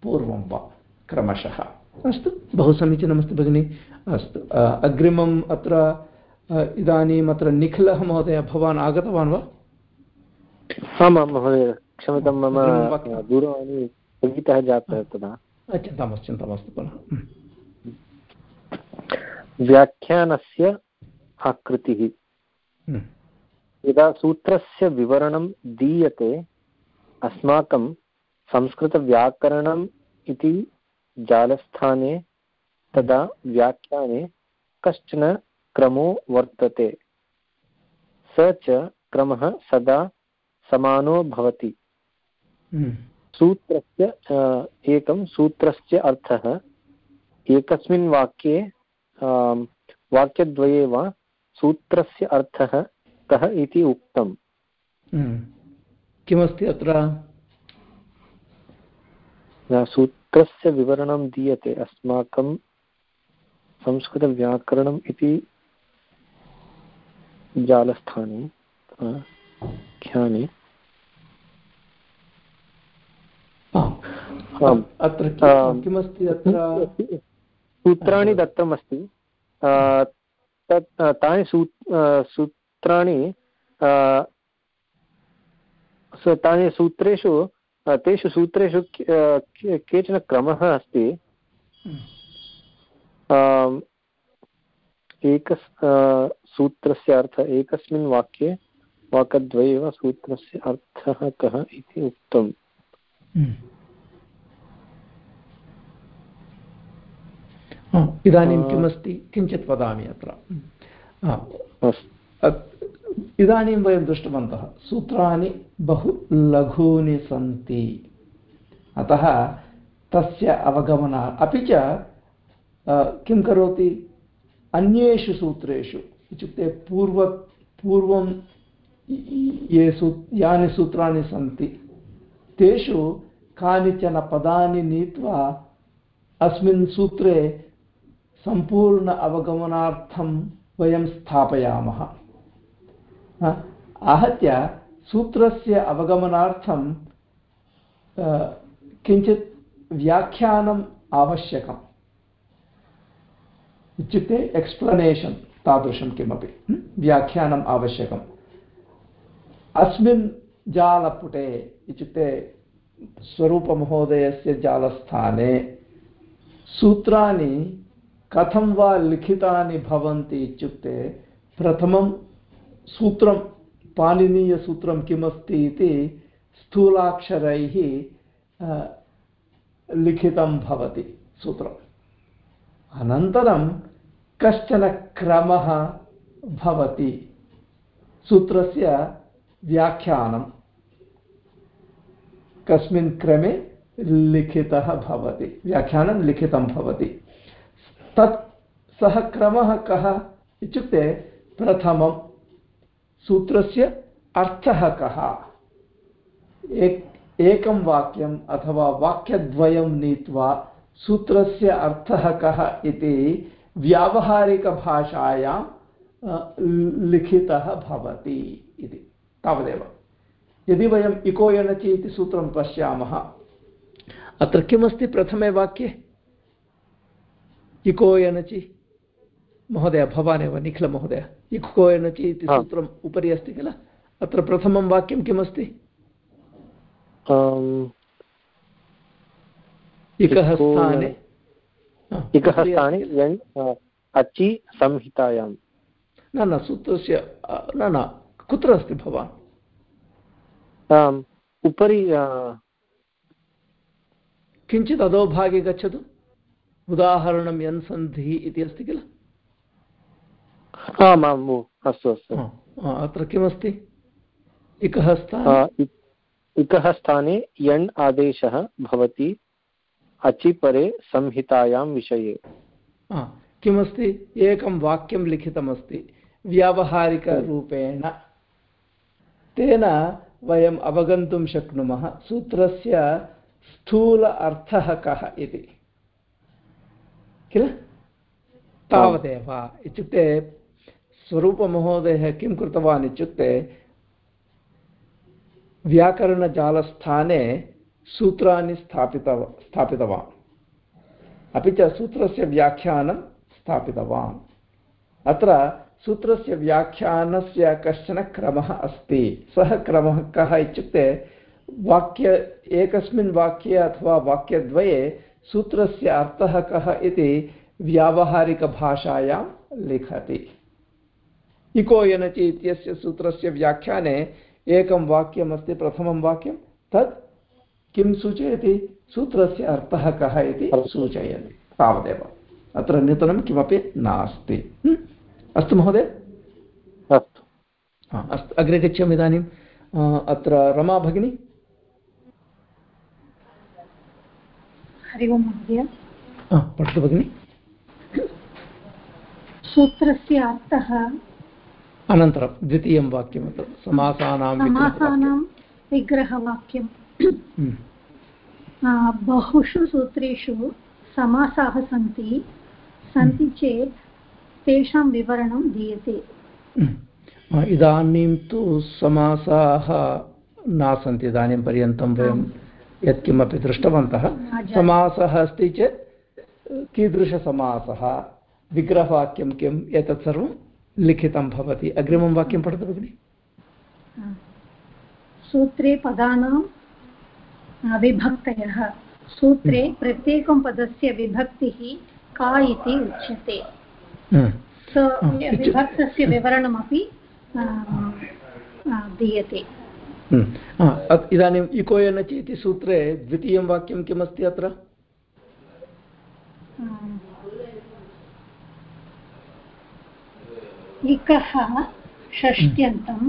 पूर्वं वा? क्रमशः। अस्तु, बहु समीचीनमस्ति भगिनि। अस्तु अग्रिमम् अत्र इदानीम् अत्र निखिलः महोदय, भवान् आगतवान् वा? आमां महोदय। क्षम्यतां मम दूरवाणी स्थगितः जातः तदा। चिन्ता मास्तु चिन्ता मास्तु पुनः। हम्म, व्याख्यानस्य आकृतिः। हम्म, यदा सूत्रस्य विवरणं दीयते अस्माकं संस्कृतव्याकरणम् इति जालस्थाने तदा व्याख्याने कश्चन क्रमो वर्तते। स च क्रमः सदा समानो भवति। सूत्रस्य अ, एकं सूत्रस्य अर्थः। एकस्मिन् वाक्ये वाक्यद्वये वा सूत्रस्य अर्थः कः इति उक्तम्। हम्म। किमस्ति अत्र? सूत्रस्य विवरणं दीयते। अस्माकं संस्कृतव्याकरणम् इति जालस्थाने ख्याने आम् अत्र। किमस्ति अत्र? सूत्राणि दत्तमस्ति। तत् तानि सू सूत्राणि तानि सूत्रेषु तेषु सूत्रेषु केचन क्रमः अस्ति। आम्, एकस् सूत्रस्य अर्थः एकस्मिन् वाक्ये वाक्यद्वये वा सूत्रस्य अर्थः कः इति उक्तम् हम्म। हा, इदानीं आ, किमस्ति? किञ्चित् वदामि अत्र। हा, इदानीं वयं दृष्टवन्तः सूत्राणि बहु लघूनि सन्ति। अतः तस्य अवगमना अपि च किं करोति? अन्येषु सूत्रेषु इत्युक्ते पूर्व पूर्वं ये सू यानि सूत्राणि सन्ति तेषु कानिचन पदानि नीत्वा अस्मिन् सूत्रे सम्पूर्ण अवगमनार्थं वयं स्थापयामः आहत्य सूत्रस्य अवगमनार्थं किञ्चित् व्याख्यानम् आवश्यकम् इत्युक्ते एक्स्प्लनेशन् तादृशं किमपि hm? व्याख्यानम् आवश्यकम् अस्मिन् जालपुटे इत्युक्ते स्वरूपमहोदयस्य जालस्थाने सूत्राणि कथं वा लिखितानि भवन्ति इत्युक्ते प्रथमं सूत्रं, पाणिनीयसूत्रं किमस्ति इति स्थूलाक्षरैः लिखितं भवति सूत्रम् अनन्तरं कश्चन क्रमः भवति सूत्रस्य व्याख्यानं। कस्मिन् क्रमे लिखितः भवति, व्याख्यानं लिखितं भवति। तत् सः क्रमः कः इत्युक्ते प्रथमं सूत्रस्य अर्थः कः? एक, एकं वाक्यम् अथवा वाक्यद्वयं नीत्वा सूत्रस्य अर्थः कः इति व्यावहारिकभाषायां लिखितः भवति इति, तावदेव। यदि वयम् इको यणचि इति सूत्रं पश्यामः, अत्र किमस्ति प्रथमे वाक्ये? इको यणचि महोदय भवानेव निखिलमहोदय इको यणचि इति। सूत्रम् उपरि अस्ति किल? अत्र प्रथमं वाक्यं किमस्ति? इकः स्थाने। इकः स्थाने अचि संहितायाम्। न न सूत्रस्य न न कुत्र अस्ति भवान्? उपरि किञ्चित् अधोभागे गच्छतु। उदाहरणं यन्सन्धिः इति अस्ति किल? आम् आम् अस्तु अस्तु। अत्र किमस्ति? इकः स्थाने? इकः स्थाने यण् आदेशः भवति अचिपरे संहितायां विषये। किमस्ति? एकं वाक्यं लिखितमस्ति व्यावहारिकरूपेण। तेन वयम् अवगन्तुं शक्नुमः। सूत्रस्य स्थूल अर्थः कः इति। किल? तावदेव इत्युक्ते स्वरूपमहोदयः किं कृतवान् इत्युक्ते व्याकरणजालस्थाने सूत्राणि स्थापितव, स्थापितवान्। अपि च सूत्रस्य व्याख्यानं स्थापितवान्। अत्र सूत्रस्य व्याख्यानस्य कश्चन क्रमः अस्ति। सः क्रमः कः इत्युक्ते वाक्य, एकस्मिन् वाक्ये अथवा वाक्यद्वये सूत्रस्य अर्थः कः इति व्यावहारिकभाषायां लिखति। इको यनचि इत्यस्य सूत्रस्य व्याख्याने एकं वाक्यमस्ति प्रथमं वाक्यं तत् किं सूचयति? सूत्रस्य अर्थः कः इति सूचयति। तावदेव। अत्र नूतनं किमपि नास्ति। अस्तु महोदय। अस्तु। अस्तु। अग्रे गच्छामि इदानीम् अत्र रमा भगिनी। हरि ओं महोदय। पठतु भगिनि। सूत्रस्य अर्थः? अनन्तरं द्वितीयं वाक्यम् अत्र समासानां समासानां विग्रहवाक्यं बहुषु सूत्रेषु समासाः सन्ति। सन्ति चेत् तेषां विवरणं दीयते। इदानीं तु समासाः न सन्ति। इदानीं पर्यन्तं वयं यत्किमपि दृष्टवन्तः। समासः अस्ति चेत् कीदृशसमासः? विग्रहवाक्यं किम्? एतत् सर्वं लिखितं भवति। अग्रिमं वाक्यं पठतु भगिनि। सूत्रे पदानां विभक्तयः। सूत्रे प्रत्येकं पदस्य विभक्तिः का इति उच्यते। विभक्तस्य विवरणमपि दीयते। इदानीम् इको एनचि इति सूत्रे द्वितीयं वाक्यं किमस्ति अत्र इकः षष्ट्यन्तं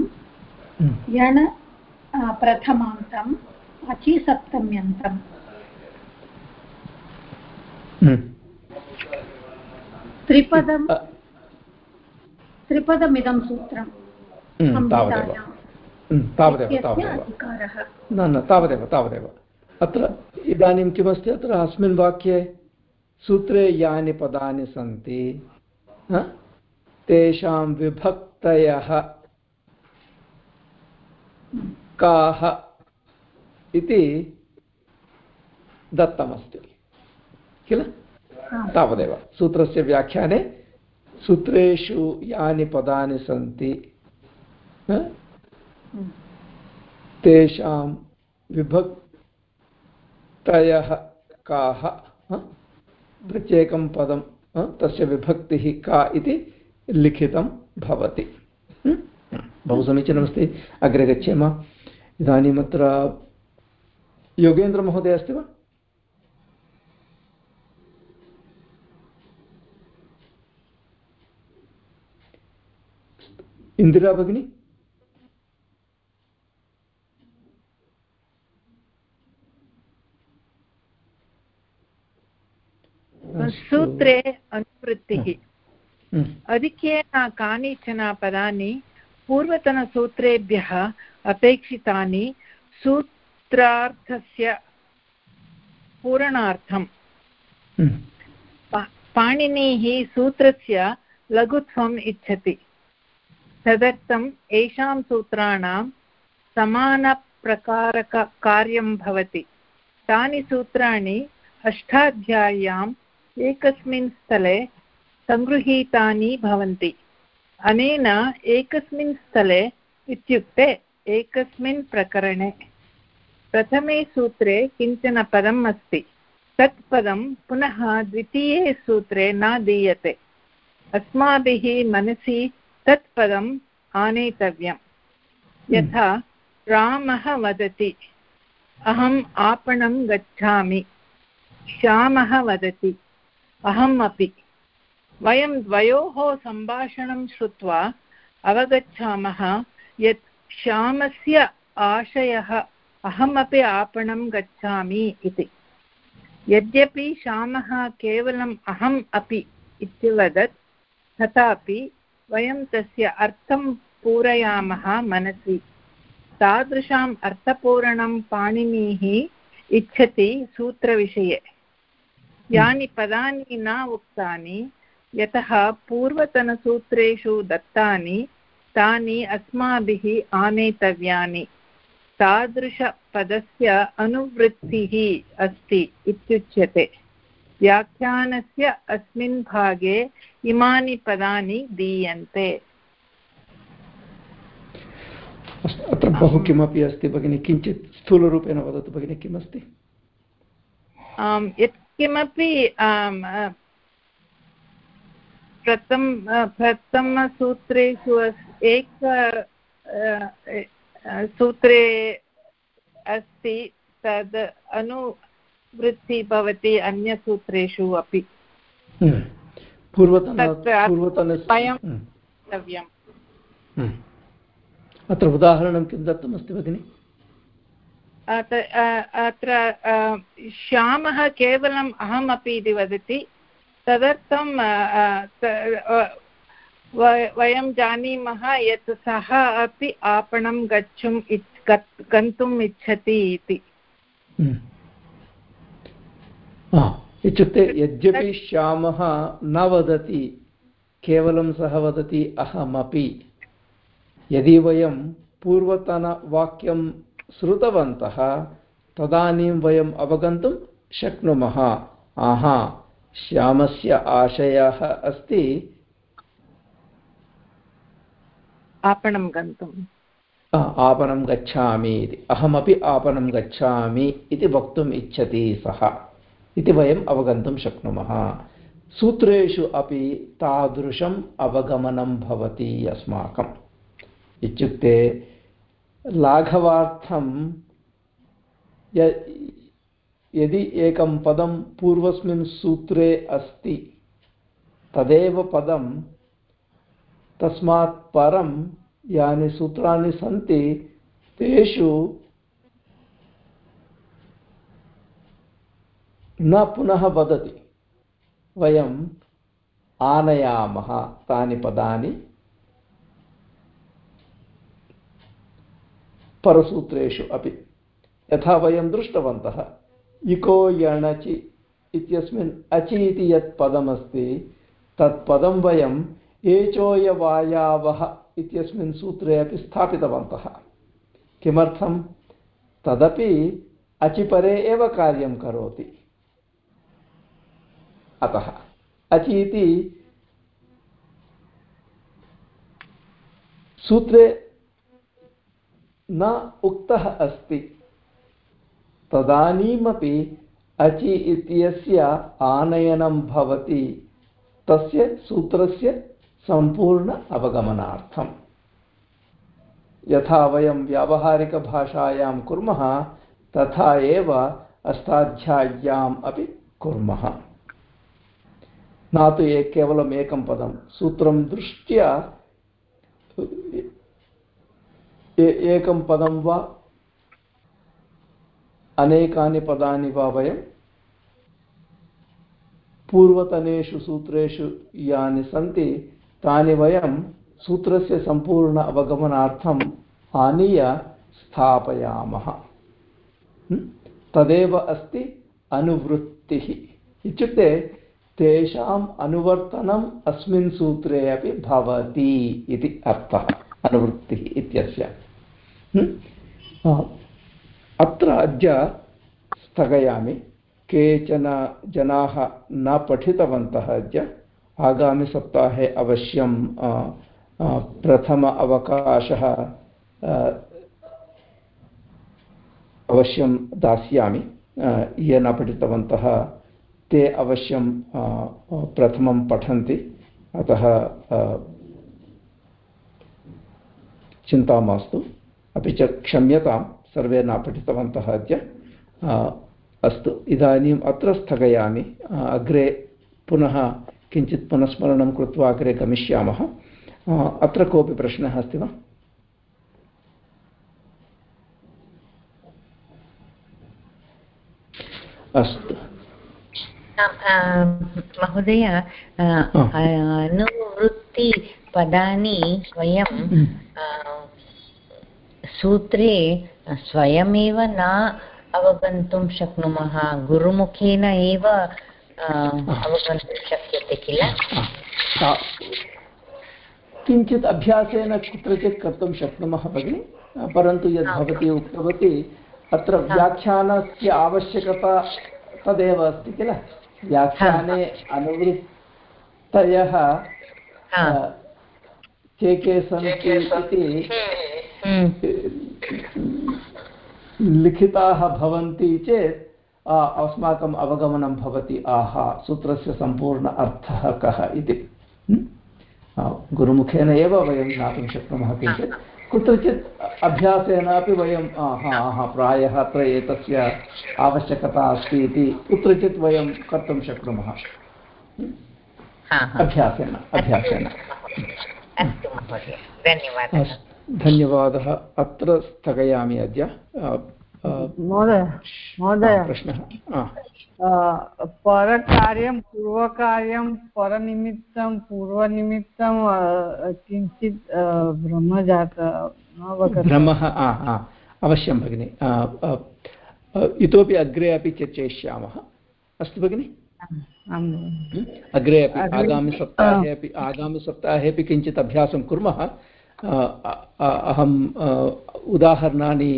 यण प्रथमान्तम् अचि सप्तम्यन्तम् त्रिपदं त्रिपदमिदं सूत्रं। तावदेव तावदेव न न तावदेव तावदेव अत्र इदानीं किमस्ति अत्र अस्मिन् वाक्ये सूत्रे यानि पदानि सन्ति तेषां विभक्तयः काः इति दत्तमस्ति किल तावदेव सूत्रस्य व्याख्याने सूत्रेषु यानि पदानि सन्ति तेषां विभक्तयः काः? प्रत्येकं पदं तस्य विभक्तिः का इति लिखितं भवति। बहु समीचीनमस्ति। अग्रे गच्छेम। इदानीम् अत्र योगेन्द्रमहोदय अस्ति वा? इन्दिरा भगिनी? सूत्रे अनुवृत्तिः। अधिक्येन कानिचन पदानि पूर्वतनसूत्रेभ्यः अपेक्षितानि सूत्रार्थस्य पूरणार्थं पाणिनिः सूत्रस्य लघुत्वम् इच्छति। तदर्थम् येषां सूत्राणां समानप्रकारककार्यं भवति। तानि सूत्राणि अष्टाध्याय्याम् एकस्मिन् स्थले सङ्गृहीतानि भवन्ति। अनेन एकस्मिन् स्थले इत्युक्ते एकस्मिन् प्रकरणे। प्रथमे सूत्रे किंचन पदम् अस्ति। तत् पदं पुनः द्वितीये सूत्रे न दीयते। अस्माभिः मनसि तत्पदम् आनेतव्यम्। यथा रामः वदति, अहम् आपणं गच्छामि। श्यामः वदति अहम् अपि वयं द्वयोः सम्भाषणं श्रुत्वा अवगच्छामः यत् श्यामस्य आशयः अहमपि आपणं गच्छामि इति। यद्यपि श्यामः केवलम् अहम् अपि इति वदत्, तथापि वयं तस्य अर्थं पूरयामः मनसि। तादृशाम् अर्थपूरणं पाणिनिः इच्छति सूत्रविषये। यानि पदानि न उक्तानि यतः पूर्वतनसूत्रेषु दत्तानि तानि अस्माभिः आनेतव्यानि। तादृशपदस्य अनुवृत्तिः अस्ति इत्युच्यते। व्याख्यानस्य अस्मिन् भागे इमानि पदानि दीयन्ते। अत्र बहु किमपि अस्ति भगिनि किञ्चित् स्थूलरूपेण वदतु भगिनि किमस्ति? यत्किमपि प्रथम प्रथमसूत्रेषु एक सूत्रे अस्ति तद् अनुवृत्ति भवति अन्यसूत्रेषु अपि हम्म। पूर्वतन पूर्वतन हम्म। अत्र उदाहरणं किं दत्तमस्ति भगिनि अत्र श्यामः केवलम् अहमपि इति वदति तदर्थं वयं जानीमः यत् सः अपि आपणं गच्छुम् गन्तुम् इच्छति इति हम्म। इत्युक्ते यद्यपि श्यामः न वदति केवलं सः वदति अहमपि यदि वयं पूर्वतनवाक्यं श्रुतवन्तः तदानीं वयम् अवगन्तुं शक्नुमः। आहा श्यामस्य आशयः अस्ति। आपणं गन्तुम् आपणं गच्छामि इति। अहमपि आपणं गच्छामि इति वक्तुम् इच्छति सः। इति वयम् अवगन्तुं शक्नुमः। सूत्रेषु अपि तादृशम् अवगमनं भवति अस्माकम्। इत्युक्ते लाघवार्थं यदि एकं पदं पूर्वस्मिन् सूत्रे अस्ति तदेव पदं तस्मात् परं यानि सूत्राणि सन्ति तेषु न पुनः वदति वयम् आनयामः तानि पदानि परसूत्रेषु अपि। यथा वयं दृष्टवन्तः, इको यणचि इत्यस्मिन् अचि इति यत् पदमस्ति, तत् पदं वयम् एचोयवायावः इत्यस्मिन् सूत्रे अपि स्थापितवन्तः। किमर्थं? तदपि अचिपरे एव कार्यं करोति। अतः अचि इति सूत्रे न उक्तः अस्ति। तदानीमपि अचि इत्यस्य आनयनं भवति। तस्य सूत्रस्य सम्पूर्ण अवगमनार्थम्। यथा वयं व्यावहारिकभाषायां कुर्मः, तथा एव अष्टाध्याय्याम् अपि कुर्मः। न तु एक केवलम् पदं। सूत्रं दृष्ट्या एकं पदं वा अनेकानि पदानि वा वयं पूर्वतनेषु सूत्रेषु यानि सन्ति तानि वयं सूत्रस्य सम्पूर्ण अवगमनार्थम् आनीय स्थापयामः तदेव अस्ति अनुवृत्तिः इत्युक्ते तेषाम् अनुवर्तनम् अस्मिन् सूत्रे अपि भवति इति अर्थः अनुवृत्तिः इत्यस्य अत्र अद्य स्थगयामि केचन जनाः न पठितवन्तः अद्य आगामिसप्ताहे अवश्यं प्रथम अवकाशः अवश्यं दास्यामि ये न पठितवन्तः ते अवश्यं प्रथमं पठन्ति अतः चिन्ता मास्तु अपि च क्षम्यतां सर्वे न पठितवन्तः अद्य अस्तु इदानीम् अत्र स्थगयामि अग्रे पुनः किञ्चित् पुनस्मरणं कृत्वा अग्रे गमिष्यामः। अत्र कोऽपि प्रश्नः अस्ति वा? अस्तु। महोदय अनुवृत्तिपदानि वयं हम्म। सूत्रे स्वयमेव न अवगन्तुं शक्नुमः गुरुमुखेन एव अवगन्तुं शक्यते किल? किञ्चित् अभ्यासेन कुत्रचित् कर्तुं शक्नुमः भगिनि? परन्तु यद् भवती उक्तवती अत्र व्याख्यानस्य आवश्यकता तदेव अस्ति किल? व्याख्याने अनुवृत्तयः के के सन्ति इति लिखिताः भवन्ति चेत् अस्माकम् अवगमनं भवति। आहा सूत्रस्य सम्पूर्ण अर्थः कः इति। गुरुमुखेन एव वयं ज्ञातुं शक्नुमः किञ्चित्। कुत्रचित् अभ्यासेनापि वयं हा हा प्रायः अत्र एतस्य आवश्यकता अस्ति इति कुत्रचित् वयं कर्तुं शक्नुमः। अभ्यासेन अभ्यासेन। धन्यवादः। अत्र स्थगयामि अद्य। प्रश्नः। परकार्यं पूर्वकार्यं परनिमित्तं पूर्वनिमित्तं किञ्चित् भ्रमः जातः भ्रमः अवश्यं भगिनि। इतोपि अग्रे अपि चर्चयिष्यामः। अस्तु भगिनि? अग्रे अपि आगामिसप्ताहे अपि आगामिसप्ताहे अपि किञ्चित् अभ्यासं कुर्मः। अहम् उदाहरणानि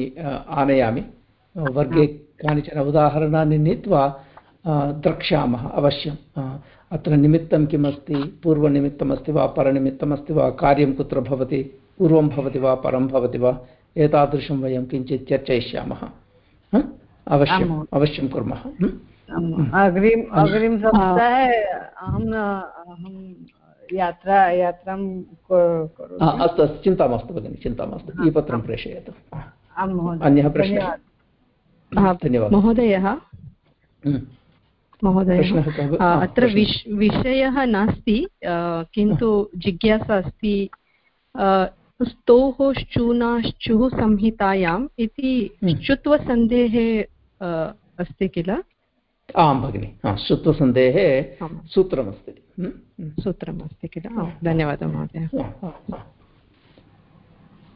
आनयामि। वर्गे कानिचन उदाहरणानि नीत्वा द्रक्ष्यामः अवश्यम्। अत्र निमित्तं किमस्ति पूर्वनिमित्तमस्ति वा परनिमित्तमस्ति वा कार्यं कुत्र भवति पूर्वं भवति वा परं भवति वा एतादृशं वयं किञ्चित् चर्चयिष्यामः। अवश्यम् अवश्यं कुर्मः। अग्रिम अग्रिमसप्ताहे अहं अहं यात्रा यात्रां अस्तु अस्तु चिन्ता मास्तु भगिनि चिन्ता मास्तु। ई पत्रं प्रेषयतु। अन्यः प्रश्नः? धन्यवादः। महोदयः? महोदय अत्र विश् विषयः नास्ति किन्तु जिज्ञासा अस्ति स्तोः श्चूनाश्चुः संहितायाम् इति श्रुत्वसन्देहे अस्ति किल? आं भगिनि श्रुत्वसन्देहे सूत्रमस्ति। सूत्रम् अस्ति किल? धन्यवादः महोदय.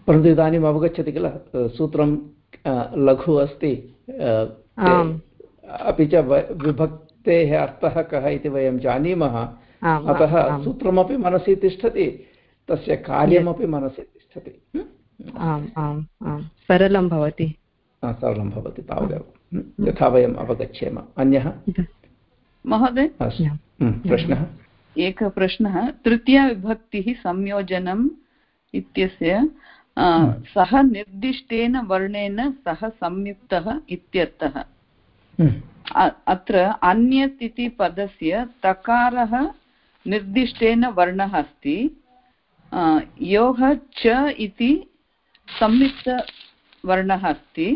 परन्तु इदानीम् अवगच्छति किल? सूत्रं लघु अस्ति अपि च विभक्तेः अर्थः कः इति वयं जानीमः। अतः सूत्रमपि मनसि तिष्ठति तस्य कार्यमपि मनसि तिष्ठति। आम् आम् आम्. सरलं भवति। सरलं भवति तावदेव। यथा वयम् अवगच्छेम। अन्यः? महोदय? प्रश्नः? एकः प्रश्नः तृतीयविभक्तिः संयोजनम् इत्यस्य सः निर्दिष्टेन वर्णेन सः संयुक्तः इत्यर्थः। अत्र अन्यत् इति पदस्य तकारः निर्दिष्टेन वर्णः अस्ति। योः च इति संयुक्तवर्णः अस्ति।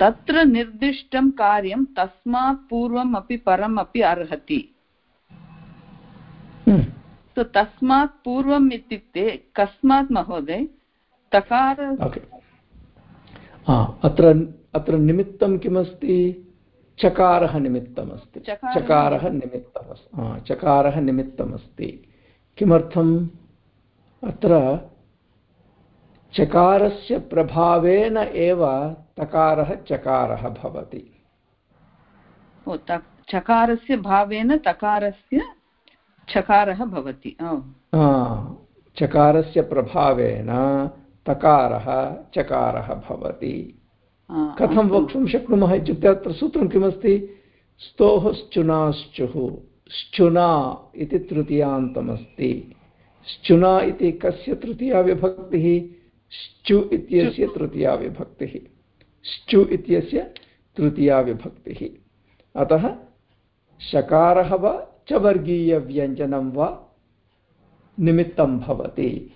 तत्र निर्दिष्टं कार्यं तस्मात् पूर्वम् अपि परम् अपि अर्हति। तो तस्मात् पूर्वम् इत्युक्ते कस्मात् महोदय तकार अत्र अत्र निमित्तं किमस्ति चकारः निमित्तमस्ति चकारः निमित्तमस्ति चकारः निमित्तमस्ति किमर्थम् अत्र चकारस्य प्रभावेन एव तकारः चकारः भवति चकारस्य भावेन तकारस्य चकारः भवति चकारस्य प्रभावेन तकारः चकारः भवति। कथं वक्तुं शक्नुमः इत्युक्ते अत्र सूत्रं किमस्ति? स्तोः श्चुनाश्चुः श्चुना इति तृतीयान्तमस्ति। श्चुना इति कस्य तृतीया विभक्तिः? श्चु इत्यस्य तृतीया विभक्तिः। श्चु इत्यस्य तृतीया विभक्तिः। अतः शकारः वा च वर्गीयव्यञ्जनं वा निमित्तं भवति।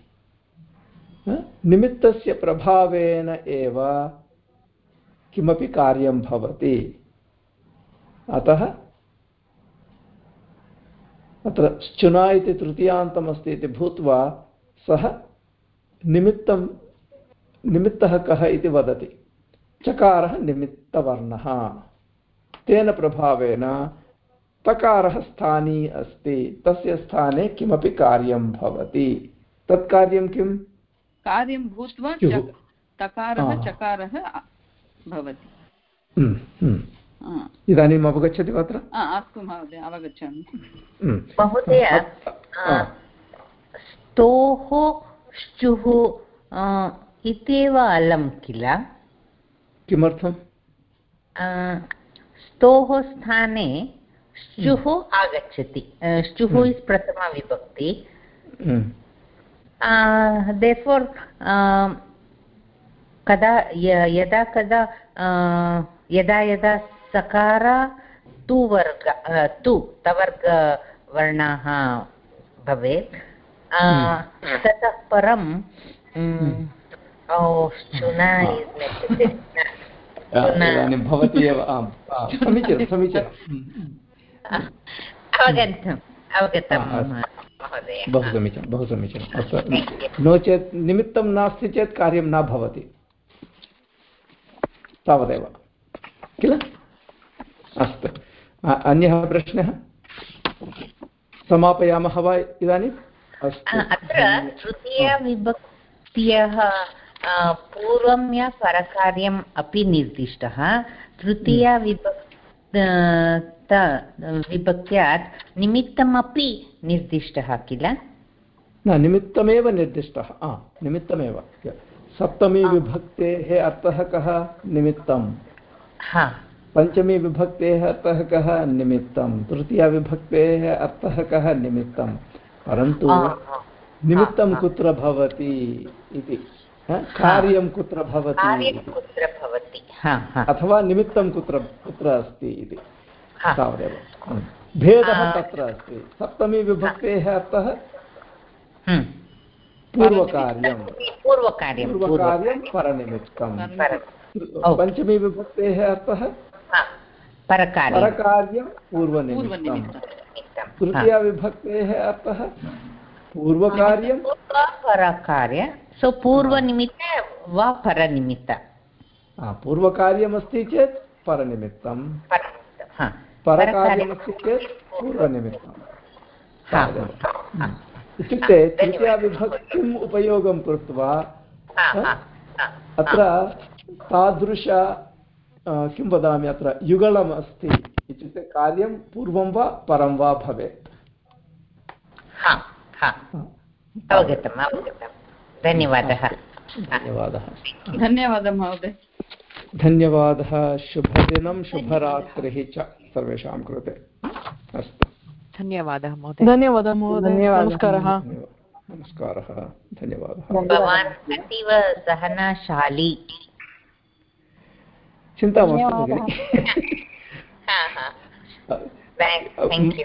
निमित्तस्य प्रभावेन एव किमपि कार्यं भवति। अतः अत्र चुना इति तृतीयान्तमस्ति इति भूत्वा सः निमित्तं, निमित्तः कः इति वदति। चकारः निमित्तवर्णः। तेन प्रभावेन तकारः स्थानी अस्ति। तस्य स्थाने किमपि कार्यं भवति। तत् कार्यं किम्? कार्यं भूत्वा तकारः चकारः भवति। हम्म, हम्म। इदानीम् अवगच्छति वा अत्र? अस्तु महोदय अवगच्छामि। हम्म। महोदय स्तोः श्चुः इत्येव अलं किल? किमर्थं स्तोः स्थाने श्चुः आगच्छति। श्चुः इस् प्रथमा विभक्ति। देर्फोर् कदा यदा कदा यदा यदा सकार तु वर्ग तु तवर्गवर्णाः भवेत् ततः परं भवती एव आम् समीचीनं अवगतम् अवगतं बहु समीचीनं बहु समीचीनम् अस्तु नो चेत् निमित्तं नास्ति चेत् कार्यं न भवति। तावदेव। किल? अस्तु। अन्यः प्रश्नः? समापयामः वा इदानीम् अस्तु। अत्र तृतीयविभक्त्यः पूर्वं या परकार्यम् अपि निर्दिष्टः। तृतीयविभक् विभक्त्यात् निमित्तमपि निर्दिष्टः किल न निमित्तमेव निर्दिष्टः निमित्तमेव सप्तमी विभक्तेः अर्थः कः निमित्तं पञ्चमी विभक्तेः अर्थः कः निमित्तं तृतीयाविभक्तेः अर्थः कः निमित्तं परन्तु निमित्तं कुत्र भवति इति कार्यं कुत्र भवति अथवा निमित्तं कुत्र कुत्र अस्ति इति तावदेव। भेदः तत्र अस्ति। सप्तमी विभक्तेः अर्थः पूर्वकार्यं। पूर्वकार्यं पूर्वकार्यं परनिमित्तं पञ्चमी विभक्तेः अर्थः परकार्यं। पूर्वनिमित्तं तृतीयाविभक्तेः अर्थः पूर्वकार्यं। परकार्य सो पूर्वनिमित्त वा परनिमित्त। पूर्वकार्यमस्ति चेत् परनिमित्तं परकार्यमस्ति चेत् पूर्वनिमित्तं। इत्युक्ते तृतीयाविभक्तिम् उपयोगं कृत्वा अत्र तादृश किं वदामि अत्र युगलम् अस्ति इत्युक्ते कार्यं पूर्वं वा परं वा भवेत्। अवगतम् अवगतं धन्यवादः। धन्यवादः। धन्यवादः महोदय। धन्यवादः। शुभदिनं शुभरात्रिः च। सर्वेषां कृते। अस्तु। धन्यवादः महोदय। धन्यवादः महोदय। नमस्कारः। नमस्कारः। धन्यवादः। भवान् अतीव सहनशाली। चिन्ता मास्तु भगिनि।